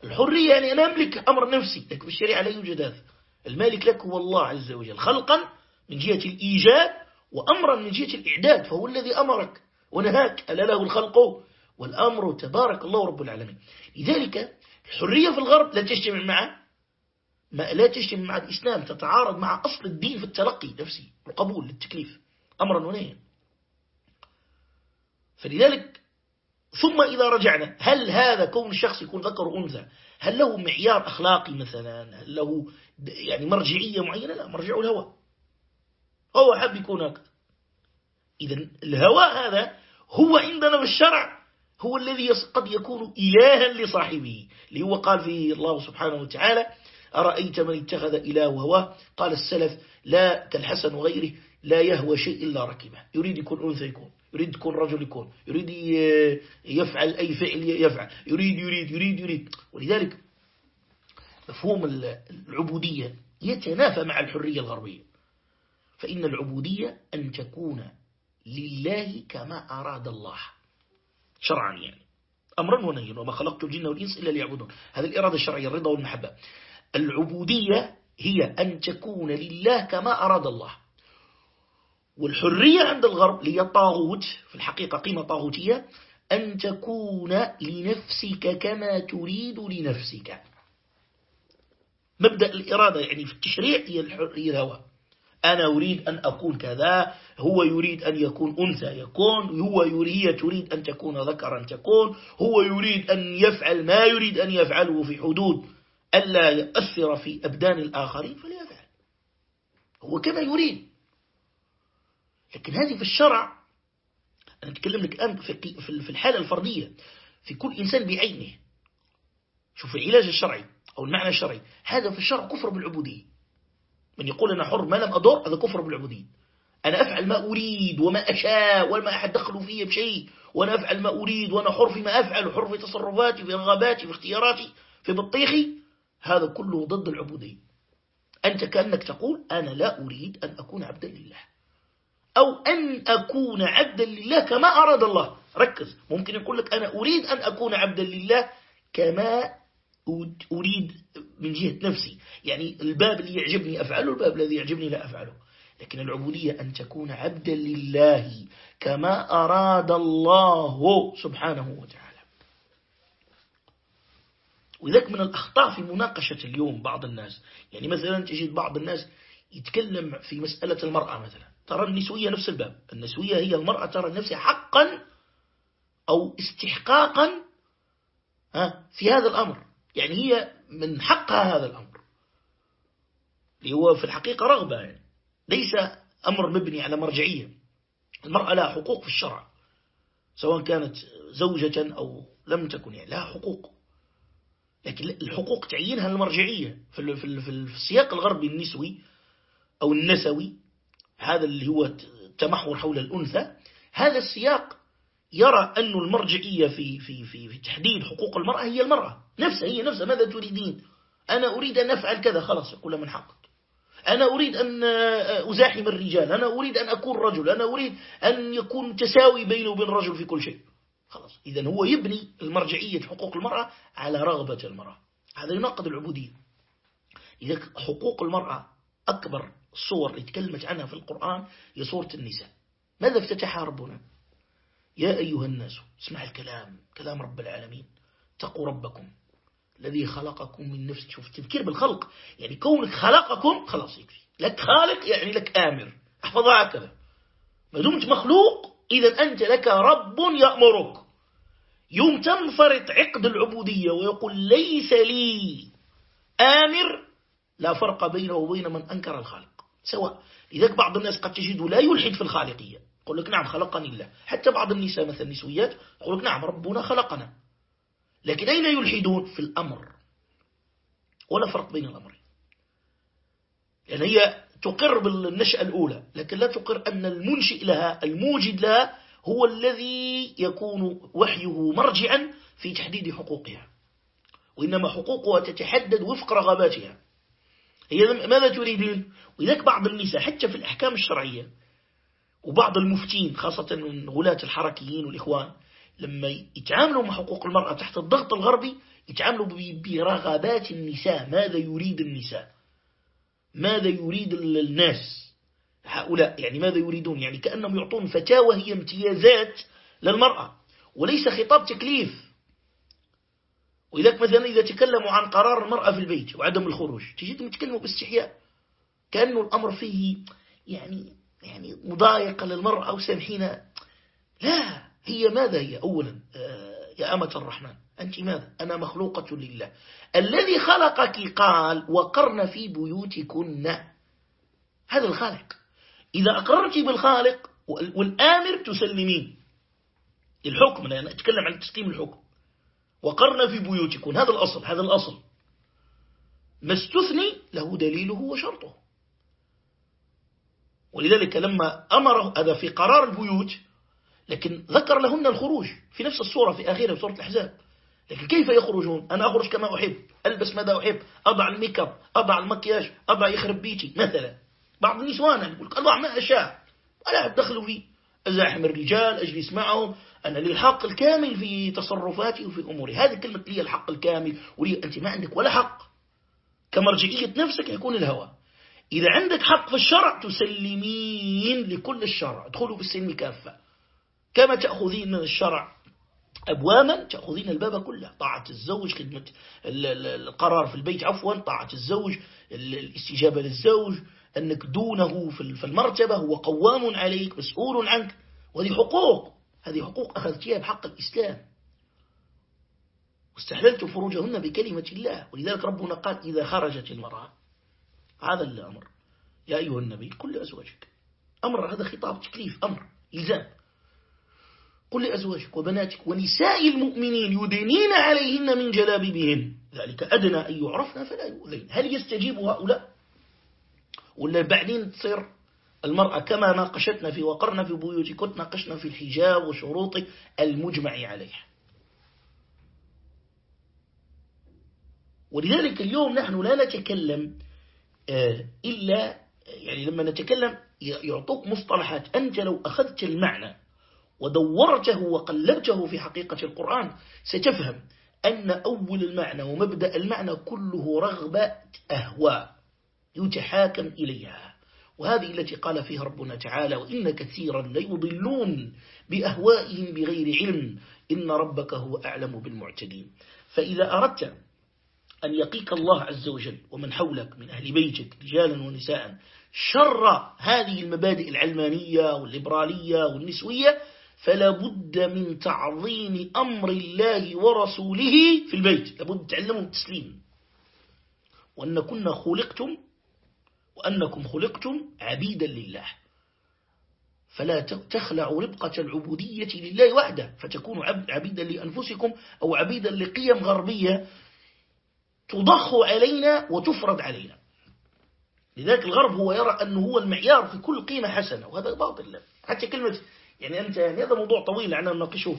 S1: الحرية يعني أنا أملك أمر نفسي لكن في الشريعة لا يوجد هذا. المالك لك هو الله عز وجل خلقا من جهة الإيجاد وأمرا من جهة الإعداد فهو الذي أمرك ونهاك. ألا له الخلق والأمر؟ تبارك الله رب العالمين. لذلك الحرية في الغرب لا تجتمع معه ما لا تجتمع مع الإسلام تتعارض مع أصل الدين في التلقي نفسي القبول للتكليف أمرا ونهيا. فلذلك ثم إذا رجعنا هل هذا كون الشخص يكون ذكر وأنثى هل له معيار أخلاقي مثلا؟ هل له يعني مرجعية معينة؟ لا مرجعه الهوى. هو حب يكون هكذا. إذا الهوى هذا هو عندنا في الشرع هو الذي قد يكون إلها لصاحبه اللي هو قال فيه الله سبحانه وتعالى أرأيت من اتخذ إله هواه قال السلف لا كالحسن وغيره لا يهوى شيء إلا ركبه. يريد يكون أنثى يكون يريد يكون رجل يكون يريد يفعل أي فعل يفعل. يريد يريد يريد يريد. ولذلك مفهوم العبودية يتنافى مع الحرية الغربية. فإن العبودية أن تكون لله كما أراد الله. شرعا يعني. أمرا ونهيا. وما خلقت الجن والإنس إلا ليعبدون. هذه الإرادة الشرعية الرضا والمحبة. العبودية هي أن تكون لله كما أراد الله. والحرية عند الغرب هي طاغوت في الحقيقة قيمة طاغوتية أن تكون لنفسك كما تريد لنفسك. مبدأ الإرادة يعني في التشريع هي الهوى. أنا أريد أن أكون كذا هو يريد أن يكون أنثى يكون هو هي تريد أن تكون ذكرا تكون هو يريد أن يفعل ما يريد أن يفعله في حدود. ألا يؤثر في أبدان الآخرين فليفعل. هو كما يريد. لكن هذه في الشرع أنا أتكلم لك الآن في الحالة الفردية في كل إنسان بعينه. شوف العلاج الشرعي أو المعنى الشرعي. هذا في الشرع كفر بالعبودية. من يقول أنا حر ما لم أضر هذا كفر بالعبودية. أنا أفعل ما أريد وما أشاء وما أحد دخل فيه بشيء. وأنا أفعل ما أريد وأنا حر فيما أفعل وحر في تصرفاتي في رغباتي في اختياراتي في بطيخي. هذا كله ضد العبودية. أنت كأنك تقول أنا لا أريد أن أكون عبدا لله. أو أن أكون عبدا لله كما أراد الله. ركز. ممكن يقول لك أنا أريد أن أكون عبدا لله كما أريد من جهة نفسي. يعني الباب اللي يعجبني أفعله الباب الذي يعجبني لا أفعله. لكن العبودية أن تكون عبدا لله كما أراد الله سبحانه وتعالى. وذلك من الأخطاء في مناقشة اليوم بعض الناس. يعني مثلا تجد بعض الناس يتكلم في مسألة المرأة مثلا. ترى النسوية نفس الباب. النسوية هي المرأة ترى نفسها حقا أو استحقاقا في هذا الأمر. يعني هي من حقها هذا الأمر. اللي هو في الحقيقة رغبة يعني. ليس أمر مبني على مرجعية. المرأة لها حقوق في الشرع. سواء كانت زوجة أو لم تكن يعني لها حقوق. لكن الحقوق تعيينها المرجعية. في, في السياق الغربي النسوي أو النسوي هذا اللي هو تمحور حول الأنثى هذا السياق يرى أن المرجعية في, في, في, في تحديد حقوق المرأة هي المرأة نفسها هي نفسها. ماذا تريدين؟ أنا أريد أن أفعل كذا. خلاص يقول من حقك. أنا أريد أن أزاحم الرجال. أنا أريد أن أكون رجل. أنا أريد أن يكون تساوي بيني وبين الرجل في كل شيء. خلاص. إذا هو يبني المرجعية حقوق المرأة على رغبة المرأة. هذا يناقض العبودية. إذا حقوق المرأة أكبر الصور اللي تكلمت عنها في القرآن هي صورة النساء. ماذا افتتحها ربنا؟ يا أيها الناس اسمع الكلام كلام رب العالمين. تقوا ربكم الذي خلقكم من نفس. شوف تفكير بالخلق. يعني كونك خلقكم خلاص يكفي. لك خالق يعني لك آمر. احفظها هكذا. ما دمت مخلوق إذا أنت لك رب يأمرك. يوم تنفرط عقد العبودية ويقول ليس لي آمر لا فرق بينه وبين من أنكر الخالق. سواء لذلك بعض الناس قد تجده لا يلحد في الخالقية. يقول لك نعم خلقني الله. حتى بعض النساء مثل النسويات يقول لك نعم ربنا خلقنا. لكن أين يلحدون؟ في الأمر. ولا فرق بين الأمرين. يعني هي تقر بالنشأة الأولى لكن لا تقر أن المنشئ لها الموجد لها هو الذي يكون وحيه مرجعا في تحديد حقوقها. وإنما حقوقها تتحدد وفق رغباتها. هي ماذا تريدين وذلك بعض النساء حتى في الأحكام الشرعية وبعض المفتين خاصة من غلاة الحركيين والإخوان لما يتعاملوا مع حقوق المرأة تحت الضغط الغربي يتعاملوا برغبات النساء ماذا يريد النساء؟ ماذا يريد الناس؟ هؤلاء يعني ماذا يريدون؟ يعني كأنهم يعطون فتاوى هي امتيازات للمرأة وليس خطاب تكليف. ولذلك مثلا إذا تكلموا عن قرار المرأة في البيت وعدم الخروج تجدهم يتكلموا باستحياء. كأنه الأمر فيه يعني يعني مضايقة للمرأة أو سامحين لا هي ماذا هي أولا؟ آه، يا أمة الرحمن أنت ماذا؟ أنا مخلوقة لله. الذي خلقك قال وقرن في بيوتكن. هذا الخالق. إذا أقررت بالخالق والآمر تسلمين. الحكم أنا أتكلم عن تسليم الحكم. وقرن في بيوتكن. هذا الأصل هذا الأصل. ما استثني له دليله وشرطه. ولذلك لما أمره هذا في قرار البيوت لكن ذكر لهن الخروج في نفس الصورة في آخرها في سورة الأحزاب. لكن كيف يخرجون؟ أنا أخرج كما أحب ألبس ماذا أحب أضع الميك أب أضع المكياج أضع يخرب بيتي مثلا. بعض النسوان يقول أضع ما أشاء. ولا أدخل فيه أزاحم الرجال أجلس معهم. أنا لي الحق الكامل في تصرفاتي وفي أموري. هذه كلمة لي الحق الكامل ولي أنت ما عندك ولا حق. كمرجعية نفسك يكون الهوى. إذا عندك حق في الشرع تسلمين لكل الشرع. ادخلوا بالسلم كافة. كما تأخذين من الشرع أبواما تأخذين الباب كله. طاعة الزوج خدمة القرار في البيت عفوا طاعة الزوج الاستجابة للزوج أنك دونه في المرتبة هو قوام عليك مسؤول عنك. وهذه حقوق. هذه حقوق أخذتها بحق الإسلام. واستحللت فروجهن بكلمة الله. ولذلك ربنا قال إذا خرجت المرأة هذا الأمر. يا أيها النبي قل لأزواجك. أمر هذا خطاب تكليف أمر إلزام. قل لأزواجك وبناتك ونساء المؤمنين يدنين عليهن من جلابيبهن. ذلك أدنى أن يعرفنا فلا يؤذين. هل يستجيب هؤلاء؟ ولا بعدين تصير المرأة كما ناقشتنا في وقرنا في بيوتكم ناقشنا في الحجاب وشروط المجمع عليه ولذلك اليوم نحن لا نتكلم آه، إلا يعني لما نتكلم يعطوك مصطلحات. أنت لو أخذت المعنى ودورته وقلبته في حقيقة القرآن ستفهم أن أول المعنى ومبدأ المعنى كله رغبة أهواء يتحاكم إليها. وهذه التي قال فيها ربنا تعالى وإن كثيرا ليضلون بأهوائهم بغير علم إن ربك هو أعلم بالمعتدين. فإذا أردت أن يقيك الله عز وجل ومن حولك من أهل بيتك رجالا ونساء شر هذه المبادئ العلمانية والليبرالية والنسوية فلا بد من تعظيم أمر الله ورسوله في البيت. لابد تعلموا التسليم. وأن كنا خلقتم وأنكم خلقتم عبيدا لله. فلا تخلع ربقة العبودية لله وحده. فتكونوا عبيدا لأنفسكم أو عبيدا لقيم غربية تضخ علينا وتفرض علينا. لذلك الغرب هو يرى أنه هو المعيار في كل قيمة حسنة وهذا باطل. حتى كلمة يعني أنت يعني هذا موضوع طويل لعنا نناقشه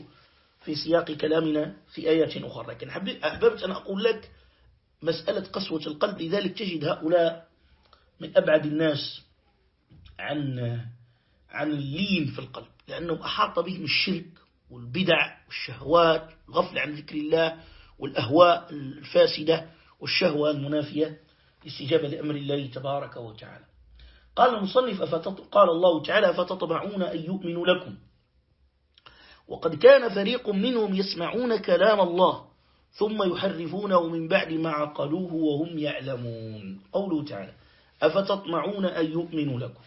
S1: في سياق كلامنا في آيات أخرى. لكن أحببت أن أقول لك مسألة قسوة القلب لذلك تجد هؤلاء من أبعد الناس عن عن اللين في القلب لأنه أحاط بهم الشرك والبدع والشهوات الغفلة عن ذكر الله والأهواء الفاسدة والشهوة المنافية استجابة لأمر الله تبارك وتعالى. قال المصنف قال الله تعالى فتطمعون أن يؤمنوا لكم. وقد كان فريق منهم يسمعون كلام الله ثم يحرفونه من بعد ما عقلوه وهم يعلمون. قوله تعالى أفتطمعون أن يؤمنوا لكم.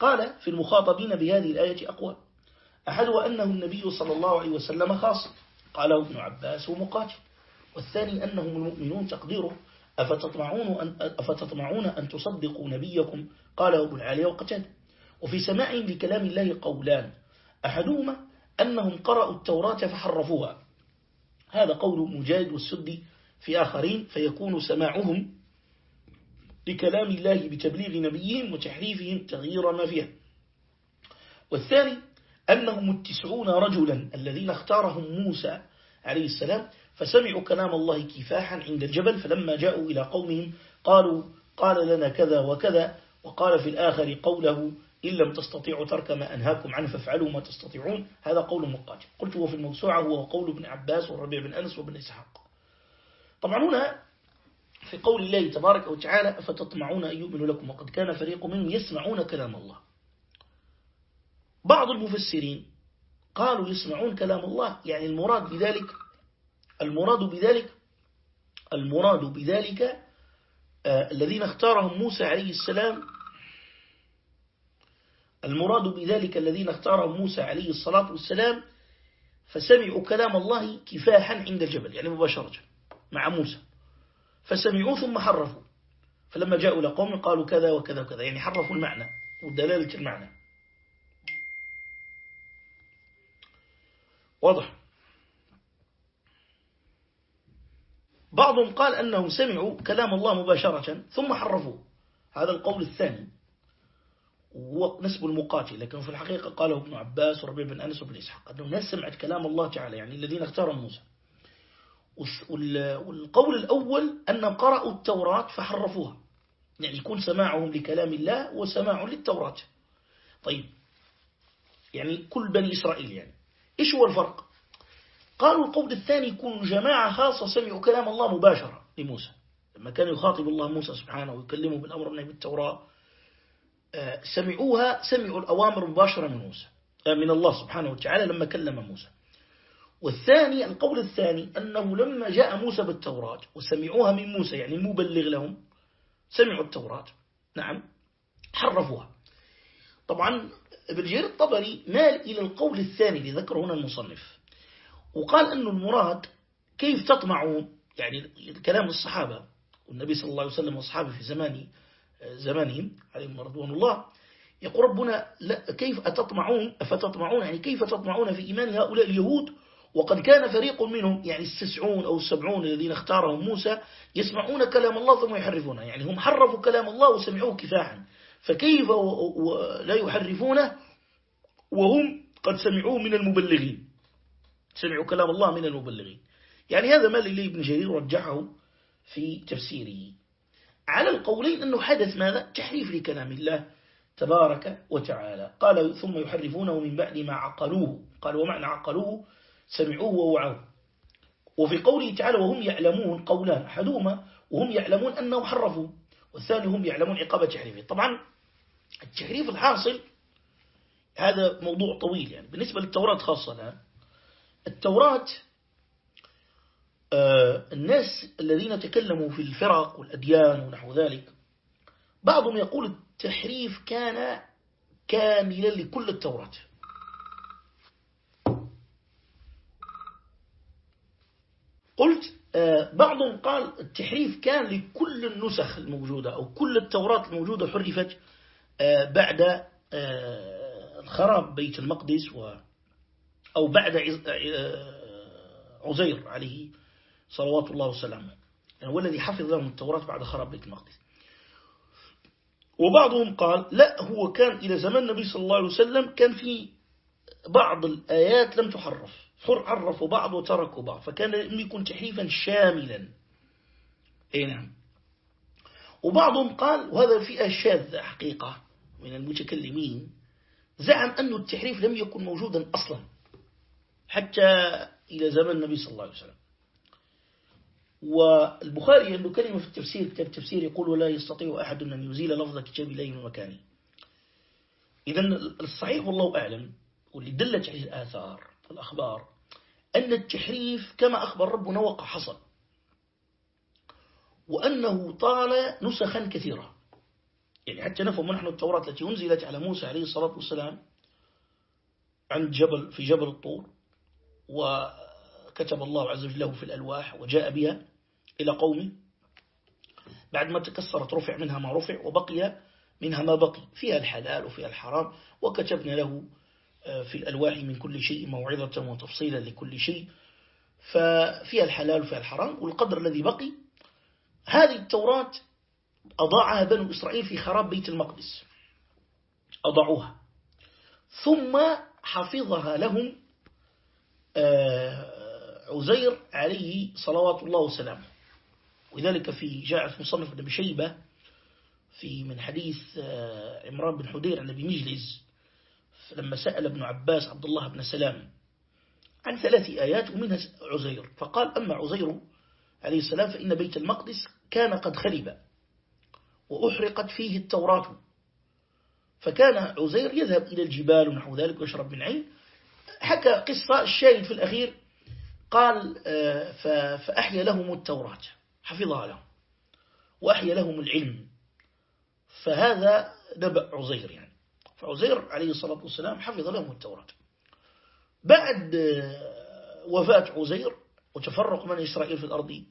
S1: قال في المخاطبين بهذه الآية أقوال. أحدها أنه النبي صلى الله عليه وسلم خاص. قاله ابن عباس ومقاتل. والثاني أنهم المؤمنون تقديره. أفتطمعون أن, أفتطمعون أن تصدقوا نبيكم؟ قاله ابو العالية وقتاد وفي سماعهم لكلام الله قولان. أحدهما أنهم قرأوا التوراة فحرفوها. هذا قول مجاهد والسدي في آخرين فيكون سماعهم لكلام الله بتبليغ نبيهم وتحريفهم تغيير ما فيها. والثاني أنهم التسعون رجلا الذين اختارهم موسى عليه السلام فسمعوا كلام الله كفاحا عند الجبل فلما جاءوا إلى قومهم قالوا قال لنا كذا وكذا وقال في الآخر قوله إن لم تستطيعوا ترك ما أنهاكم عنه فافعلوا ما تستطيعون. هذا قول مقاتل. قلت هو في الموسوعة هو قول ابن عباس والربيع بن أنس وابن إسحاق. طبعا هنا في قول الله تبارك وتعالى فتطمعون أن يؤمنوا لكم؟ وقد كان فريق منهم يسمعون كلام الله. بعض المفسرين قالوا يسمعون كلام الله يعني المراد بذلك المراد بذلك المراد بذلك آه الذين اختارهم موسى عليه السلام المراد بذلك الذين اختارهم موسى عليه الصلاة والسلام فسمعوا كلام الله كفاحا عند الجبل يعني مباشرة مع موسى. فسمعوا ثم حرفوا. فلما جاءوا لقوم قالوا كذا وكذا وكذا يعني حرفوا المعنى ودلالة المعنى. واضح؟ بعضهم قال أنهم سمعوا كلام الله مباشرة ثم حرفوه. هذا القول الثاني. هو نسب المقاتل لكن في الحقيقة قاله ابن عباس وربيع بن أنس وابن إسحاق أنهم ناس سمعت كلام الله تعالى يعني الذين اختاروا موسى. والقول الأول أنهم قرأوا التوراة فحرفوها. يعني يكون سماعهم لكلام الله وسماع للتوراة. طيب يعني كل بني إسرائيل يعني. إيش هو الفرق؟ قالوا القول الثاني يكون جماعة خاصة سمعوا كلام الله مباشرة لموسى. لما كان يخاطب الله موسى سبحانه ويكلمه بالأمر من بالتوراة آه، سمعوها سمعوا الأوامر مباشرة من موسى آه، من الله سبحانه وتعالى لما كلم موسى. والثاني القول الثاني أنه لما جاء موسى بالتوراة وسمعوها من موسى يعني المبلغ لهم سمعوا التوراة. نعم حرفوها. طبعا ابن جرير الطبري مال إلى القول الثاني اللي ذكره هنا المصنف. وقال أن المراد كيف تطمعون يعني كلام الصحابة والنبي صلى الله عليه وسلم وأصحابه في زمانه زمانهم عليهم رضوان الله يقول ربنا لا كيف أتطمعون أفتطمعون يعني كيف تطمعون في إيمان هؤلاء اليهود؟ وقد كان فريق منهم يعني التسعون أو السبعون الذين اختارهم موسى يسمعون كلام الله ثم يحرفونه يعني هم حرفوا كلام الله وسمعوه كفاحا. فكيف لا يحرفونه؟ وهم قد سمعوه من المبلغين. سمعوا كلام الله من المبلغين. يعني هذا ما لي ابن جرير رجحه في تفسيره. على القولين أنه حدث ماذا؟ تحريف لكلام الله تبارك وتعالى. قال ثم يحرفونه من بعد ما عقلوه. قال ومعنى عقلوه؟ سمعوه ووعوه. وفي قوله تعالى وهم يعلمون قولان أحدهما وهم يعلمون أنهم حرفوا والثاني هم يعلمون عقاب تحريفه. طبعا التحريف الحاصل هذا موضوع طويل يعني. بالنسبة للتوراة خاصة الآن التوراة آه، الناس الذين تكلموا في الفرق والأديان ونحو ذلك بعضهم يقول التحريف كان كاملا لكل التوراة. قلت آه، بعضهم قال التحريف كان لكل النسخ الموجودة أو كل التوراة الموجودة حرفت آه، بعد خراب بيت المقدس و أو بعد عزير عليه صلوات الله وسلامه. يعني هو الذي حفظ لهم التوراة بعد خراب بيت المقدس. وبعضهم قال لا هو كان إلى زمان النبي صلى الله عليه وسلم كان في بعض الآيات لم تحرف. حرفوا بعض وتركوا بعض. فكان لم يكن تحريفا شاملا. اي نعم. وبعضهم قال وهذا فئة شاذة حقيقة من المتكلمين زعم أن التحريف لم يكن موجودا أصلا. حتى إلى زمن النبي صلى الله عليه وسلم. والبخاري عنده كلمة في التفسير كتاب التفسير يقول ولا يستطيع أحد أن يزيل لفظ كتاب الله من مكانه إذا الصحيح والله أعلم واللي دلت عليه الآثار والأخبار أن التحريف كما أخبر ربنا وقع حصل. وأنه طال نسخا كثيرة. يعني حتى نفهم نحن التوراة التي أنزلت على موسى عليه الصلاة والسلام عند جبل في جبل الطور. وكتب الله عز وجل له في الألواح وجاء بها إلى قومه بعد ما تكسرت رفع منها ما رفع وبقي منها ما بقي. فيها الحلال وفيها الحرام وكتبنا له آه، في الألواح من كل شيء موعظة وتفصيلا لكل شيء. ففيها الحلال وفيها الحرام والقدر الذي بقي. هذه التوراة أضاعها بنو إسرائيل في خراب بيت المقدس. أضعوها. ثم حفظها لهم عزير عليه صلوات الله وسلامه. ولذلك في جاء في مصنف ابن شيبة في من حديث آه، عمران بن حدير عن أبي مجلس لما سأل ابن عباس عبد الله بن سلام عن ثلاث آيات ومنها عزير. فقال أما عزير عليه السلام فإن بيت المقدس كان قد خرب وأحرقت فيه التوراة. فكان عزير يذهب إلى الجبال ونحو ذلك ويشرب من عين حكى قصة الشاهد في الأخير. قال آه، فأحيا لهم التوراة. حفظها لهم. وأحيا لهم العلم. فهذا نبأ عزير يعني. فعزير عليه الصلاة والسلام حفظ لهم التوراة. بعد آه، وفاة عزير وتفرق من إسرائيل في الأرض.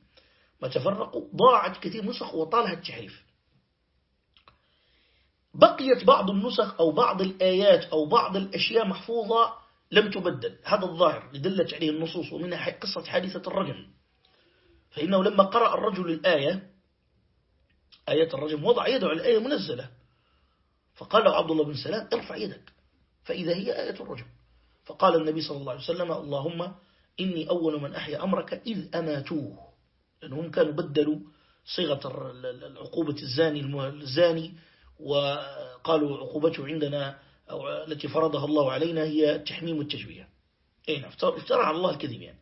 S1: ما تفرقوا ضاعت كثير نسخ وطالها التحريف. بقيت بعض النسخ أو بعض الآيات أو بعض الأشياء محفوظة لم تبدل. هذا الظاهر لدلت عليه النصوص ومنها قصة حادثة الرجم فإنه لما قرأ الرجل الآية آية الرجم وضع يده على الآية منزلة. فقال عبد الله بن سلام ارفع يدك. فإذا هي آية الرجم فقال النبي صلى الله عليه وسلم اللهم إني أول من أحيا أمرك إذ أماتوه. لأنهم كانوا بدلوا صيغة العقوبة الزاني الزاني وقالوا عقوبته عندنا أو التي فرضها الله علينا هي تحميم التشبيه. أين نعم، افترى على الله الكذب يعني.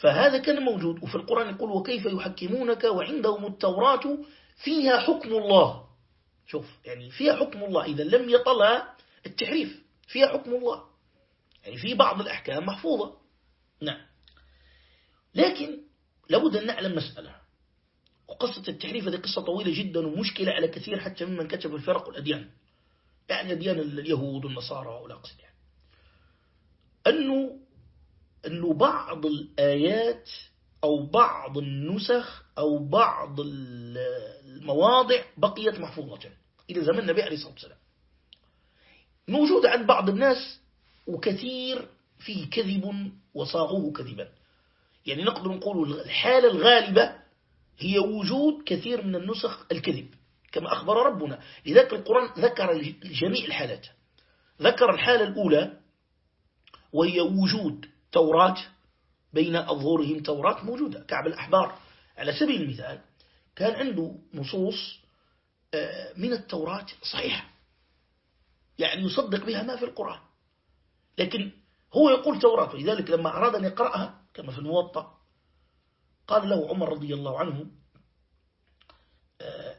S1: فهذا كان موجود وفي القرآن يقول وكيف يحكمونك وعندهم التوراة فيها حكم الله. شوف يعني فيها حكم الله إذا لم يطلع التحريف فيها حكم الله. يعني في بعض الأحكام محفوظة. نعم. لكن لابد أن نعلم مسألة. وقصة التحريف هذه قصة طويلة جدا ومشكلة على كثير حتى ممن كتب الفرق والأديان يعني أديان اليهود والنصارى ولا أقصد يعني. أنه, أنه بعض الآيات أو بعض النسخ أو بعض المواضع بقيت محفوظة. إلى زمن النبي عليه الصلاة والسلام. موجودة عند بعض الناس وكثير فيه كذب وصاغوه كذبا. يعني نقدر نقول الحالة الغالبة هي وجود كثير من النسخ الكذب. كما أخبر ربنا. لذلك القرآن ذكر جميع الحالات. ذكر الحالة الأولى وهي وجود توراة بين أظهرهم توراة موجودة. كعب الأحبار. على سبيل المثال كان عنده نصوص آه، من التوراة صحيحة. يعني يصدق بها ما في القرآن. لكن هو يقول توراة. ولذلك لما أراد أن يقرأها كما في الموطأ قال له عمر رضي الله عنه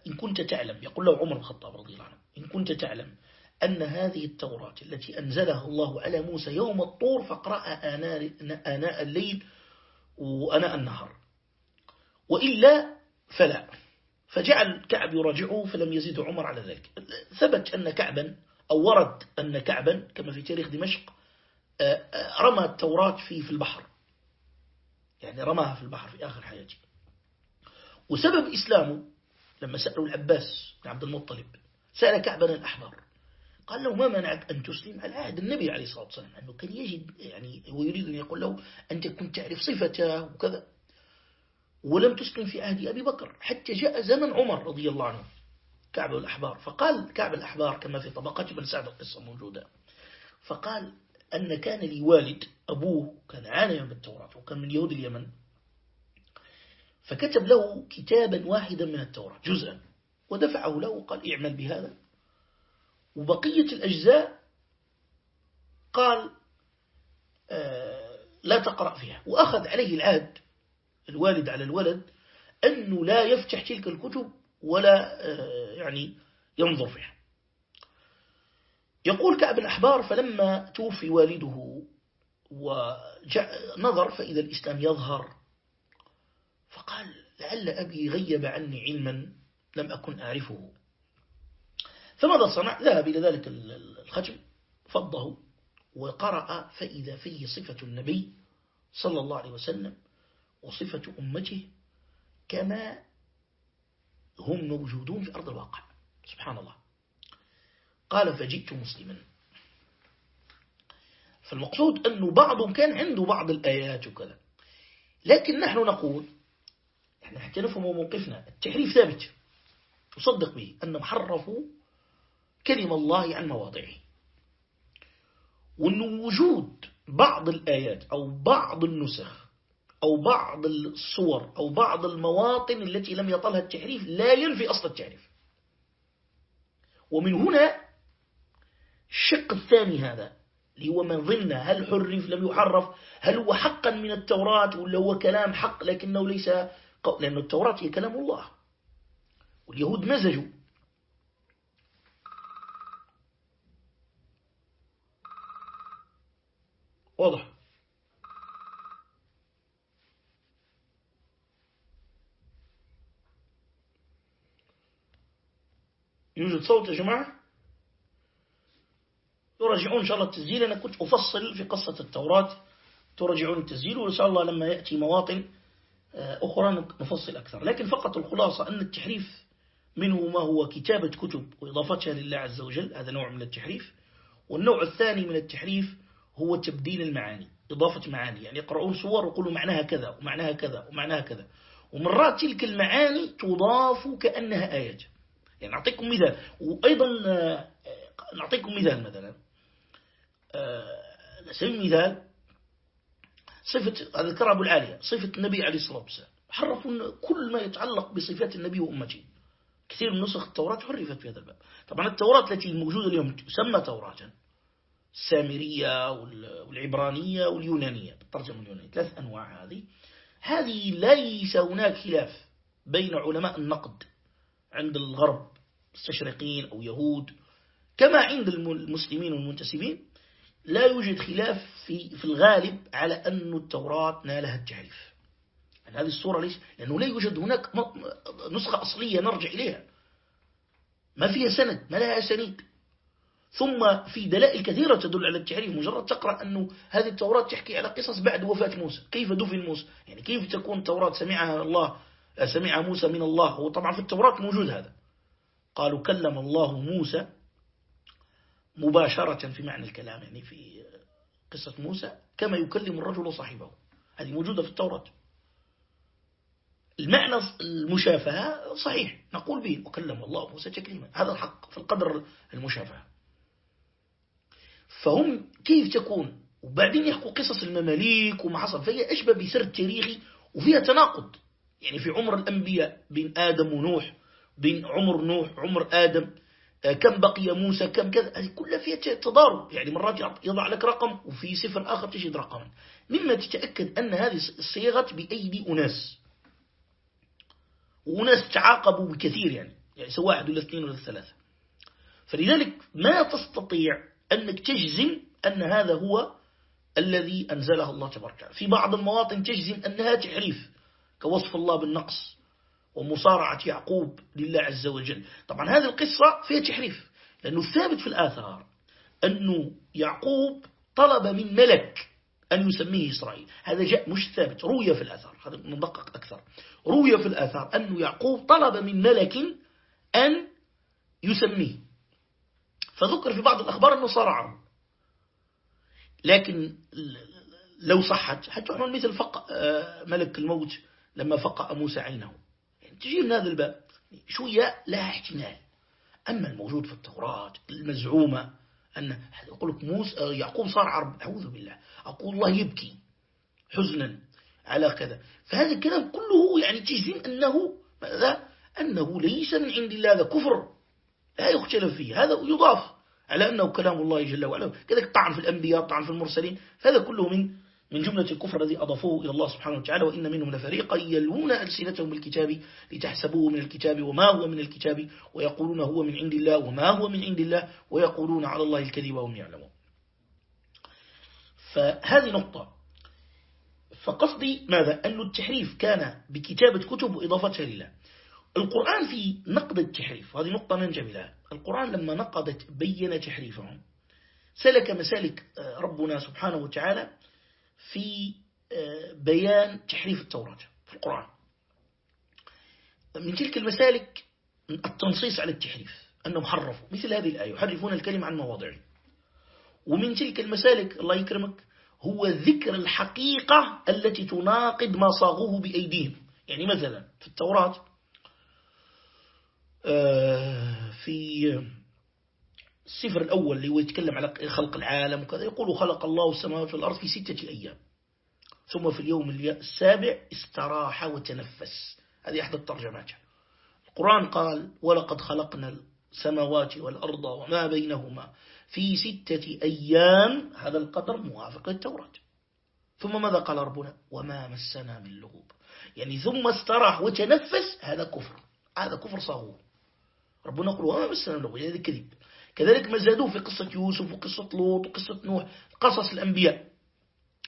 S1: إن كنت تعلم يقول له عمر الخطاب رضي الله عنه إن كنت تعلم أن هذه التوراة التي أنزلها الله على موسى يوم الطور فاقرأها آناء الليل وأناء النهار. وإلا فلا. فجعل كعب يراجعه فلم يزيد عمر على ذلك. ثبت أن كعبا أو ورد أن كعبا كما في تاريخ دمشق آه، آه، رمى التوراة في في البحر. يعني رماها في البحر في آخر حياته. وسبب إسلامه لما سألوا العباس بن عبد المطلب سأل كعبا الأحبار قال له ما منعك أن تسلم؟ على عهد النبي عليه الصلاة والسلام أنه كان يجد يعني ويريد أن يقول له أنت كنت تعرف صفته وكذا. ولم تسلم في عهد أبي بكر حتى جاء زمن عمر رضي الله عنه كعب الأحبار. فقال كعب الأحبار كما في طبقات بن سعد القصة موجودة فقال أن كان لي والد أبوه كان عالما بالتوراة وكان من يهود اليمن فكتب له كتابا واحدا من التوراة جزءا. ودفعه له وقال اعمل بهذا. وبقية الأجزاء قال آه لا تقرأ فيها. وأخذ عليه العهد الوالد على الولد أنه لا يفتح تلك الكتب ولا آه يعني ينظر فيها. يقول كعب الأحبار فلما توفي والده ونظر فإذا الإسلام يظهر فقال لعل أبي غيب عني علما لم أكن أعرفه. فماذا صنع؟ ذهب إلى ذلك الختم فضه وقرأ فإذا فيه صفة النبي صلى الله عليه وسلم وصفة أمته كما هم موجودون في أرض الواقع. سبحان الله. قال فجئت مسلما. فالمقصود أنه بعضهم كان عنده بعض الآيات وكذا. لكن نحن نقول إحنا حتى نفهم موقفنا التحريف ثابت. تصدق به أنهم حرفوا كلمة الله عن مواضعه. وأنه وجود بعض الآيات أو بعض النسخ أو بعض الصور أو بعض المواطن التي لم يطلها التحريف لا ينفي أصل التحريف. ومن هنا الشق الثاني هذا اللي هو من ظن هل حرف لم يحرف هل هو حقا من التوراة ولا هو كلام حق لكنه ليس لأن التوراة هي كلام الله. واليهود مزجوا واضح؟ يوجد صوت يا جماعة؟ تراجعون إن شاء الله التسجيل. أنا كنت أفصل في قصة التوراة. تراجعون التسجيل وإن شاء الله لما يأتي مواطن أخرى نفصل أكثر. لكن فقط الخلاصة أن التحريف منه ما هو كتابة كتب وإضافتها لله عز وجل هذا نوع من التحريف. والنوع الثاني من التحريف هو تبديل المعاني إضافة معاني. يعني يقرؤون صور ويقولوا معناها كذا ومعناها كذا ومعناها كذا. ومرات تلك المعاني تضاف كأنها آيات يعني نعطيكم مثال. وأيضا آه، نعطيكم مثال مثلا. آه، سبيل المثال صفة ذكر أبو العالية صفة النبي عليه الصلاة والسلام. حرفوا كل ما يتعلق بصفات النبي وأمته. كثير من نسخ التوراة حرفت في هذا الباب. طبعا التوراة التي موجودة اليوم تسمى توراة. السامرية والعبرانية واليونانية الترجمة اليونانية. ثلاث أنواع هذه. هذه ليس هناك خلاف بين علماء النقد عند الغرب مستشرقين أو يهود كما عند المسلمين والمنتسبين. لا يوجد خلاف في, في الغالب على أن التوراة نالها التعريف يعني هذه الصورة ليش؟ لأنه لا يوجد هناك نسخة أصلية نرجع إليها. ما فيها سند ما لها سنيد ثم في دلائل كثيرة تدل على التعريف مجرد تقرأ أنه هذه التوراة تحكي على قصص بعد وفاة موسى. كيف دفن موسى؟ يعني كيف تكون التوراة سمعها الله سمعها موسى من الله؟ وطبعا في التوراة موجود هذا. قالوا كلم الله موسى مباشرة في معنى الكلام يعني في قصة موسى كما يكلم الرجل صاحبه. هذه موجودة في التوراة. المعنى المشافهة صحيح. نقول به وكلم الله موسى تكليما. هذا الحق في القدر المشافهة. فهم كيف تكون؟ وبعدين يحكوا قصص المماليك وما حصل. فهي أشبه بسرد تاريخي؟ وفيها تناقض. يعني في عمر الأنبياء بين آدم ونوح بين عمر نوح عمر آدم. كم بقي موسى؟ كم كذا. هذه كلها فيها تضارب. يعني مرات يضع لك رقم وفي سفر آخر تجد رقما. مما تتأكد أن هذه صيغت بأيدي أناس. وناس تعاقبوا بكثير يعني. يعني سواء واحد ولا اثنين ولا ثلاثة. فلذلك ما تستطيع أنك تجزم أن هذا هو الذي أنزله الله تبارك وتعالى. في بعض المواطن تجزم أنها تحريف. كوصف الله بالنقص. ومصارعة يعقوب لله عز وجل. طبعا هذه القصة فيها تحريف لأنه الثابت في الآثار أنه يعقوب طلب من ملك أن يسميه إسرائيل. هذا جاء مش ثابت روي في الآثار هذا ندقق أكثر. روي في الآثار أن يعقوب طلب من ملك أن يسميه. فذكر في بعض الأخبار أنه صارعه. لكن لو صحت حتى مثل فق آه، ملك الموت لما فقأ موسى عينه. تجي من هذا الباب. شوية لها احتمال. أما الموجود في التوراة المزعومة أن يقول لك موسى آه، يعقوب صار عرب. أعوذ بالله. أقول الله يبكي. حزنا. على كذا. فهذا الكلام كله يعني تجزم أنه ماذا؟ أنه ليس من عند الله. هذا كفر. لا يختلف فيه. هذا يضاف على أنه كلام الله جل وعلا. كذلك طعن في الأنبياء طعن في المرسلين. فهذا كله من من جملة الكفر الذي أضافوه إلى الله سبحانه وتعالى وإن منهم لفريقا يلون ألسنتهم بالكتاب لتحسبوه من الكتاب وما هو من الكتاب ويقولون هو من عند الله وما هو من عند الله ويقولون على الله الكذب وهم يعلمون. فهذه نقطة. فقصدي ماذا؟ أن التحريف كان بكتابة كتب وإضافتها لله. القرآن في نقد التحريف وهذه نقطة ننجم لها القرآن لما نقدت بين تحريفهم سلك مسالك آه، ربنا سبحانه وتعالى في آه، بيان تحريف التوراة في القرآن. من تلك المسالك التنصيص على التحريف أنهم حرفوا مثل هذه الآية يحرفون الكلمة عن مواضعه. ومن تلك المسالك الله يكرمك هو ذكر الحقيقة التي تناقض ما صاغوه بأيديهم. يعني مثلا في التوراة آه، في السفر الأول اللي هو يتكلم على خلق العالم وكذا يقول خلق الله السماوات والأرض في ستة أيام. ثم في اليوم السابع استراح وتنفس. هذه أحد الترجمات. القرآن قال ولقد خلقنا السماوات والأرض وما بينهما في ستة أيام. هذا القدر موافق للتوراة. ثم ماذا قال ربنا؟ وما مسنا من لغوب. يعني ثم استراح وتنفس هذا كفر. هذا كفر صغور ربنا يقول وما مسنا من لغوب. هذا كذب. كذلك ما زادوه في قصة يوسف وقصة لوط وقصة نوح قصص الأنبياء.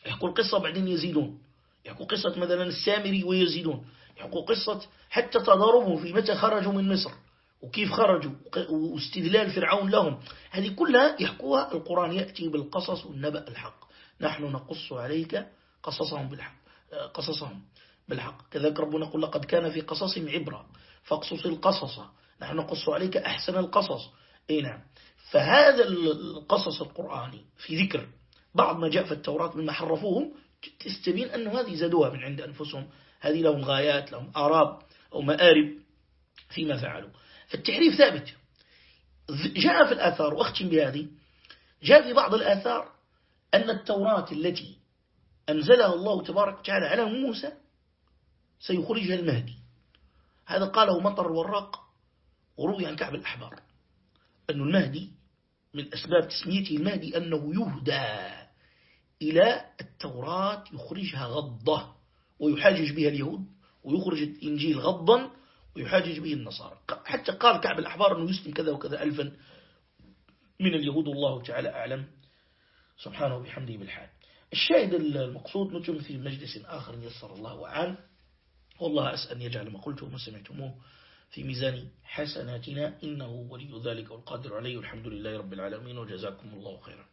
S1: يحكوا القصة بعدين يزيدون. يحكوا قصة مثلا السامري ويزيدون. يحكوا قصة حتى تضاربهم في متى خرجوا من مصر. وكيف خرجوا. واستدلال فرعون لهم. هذه كلها يحكوها القرآن يأتي بالقصص والنبأ الحق. نحن نقص عليك قصصهم بالحق قصصهم بالحق. كذلك ربنا يقول لقد كان في قصصهم عبرة. فاقصص القصص. نحن نقص عليك أحسن القصص. اي نعم. فهذا القصص القرآني في ذكر بعض ما جاء في التوراة مما حرفوهم تستبين أن هذه زادوها من عند أنفسهم. هذه لهم غايات لهم آراب أو مآرب فيما فعلوا. فالتحريف ثابت. جاء في الآثار وأختم بهذه. جاء في بعض الآثار أن التوراة التي أنزلها الله تبارك وتعالى على موسى سيخرجها المهدي. هذا قاله مطر الوراق وروي عن كعب الأحبار. أن المهدي من أسباب تسميته المهدي أنه يهدى إلى التوراة يخرجها غضة ويحاجج بها اليهود ويخرج الإنجيل غضا ويحاجج به النصارى. حتى قال كعب الأحبار أنه يسلم كذا وكذا ألفا من اليهود الله تعالى أعلم. سبحانه بحمده بالحال. الشاهد المقصود نتم في مجلس آخر يسر الله وعال. والله أسأل يجعل ما قلته وما سمعتموه في ميزان حسناتنا إنه ولي ذلك والقادر عليه والحمد لله رب العالمين وجزاكم الله خيرا.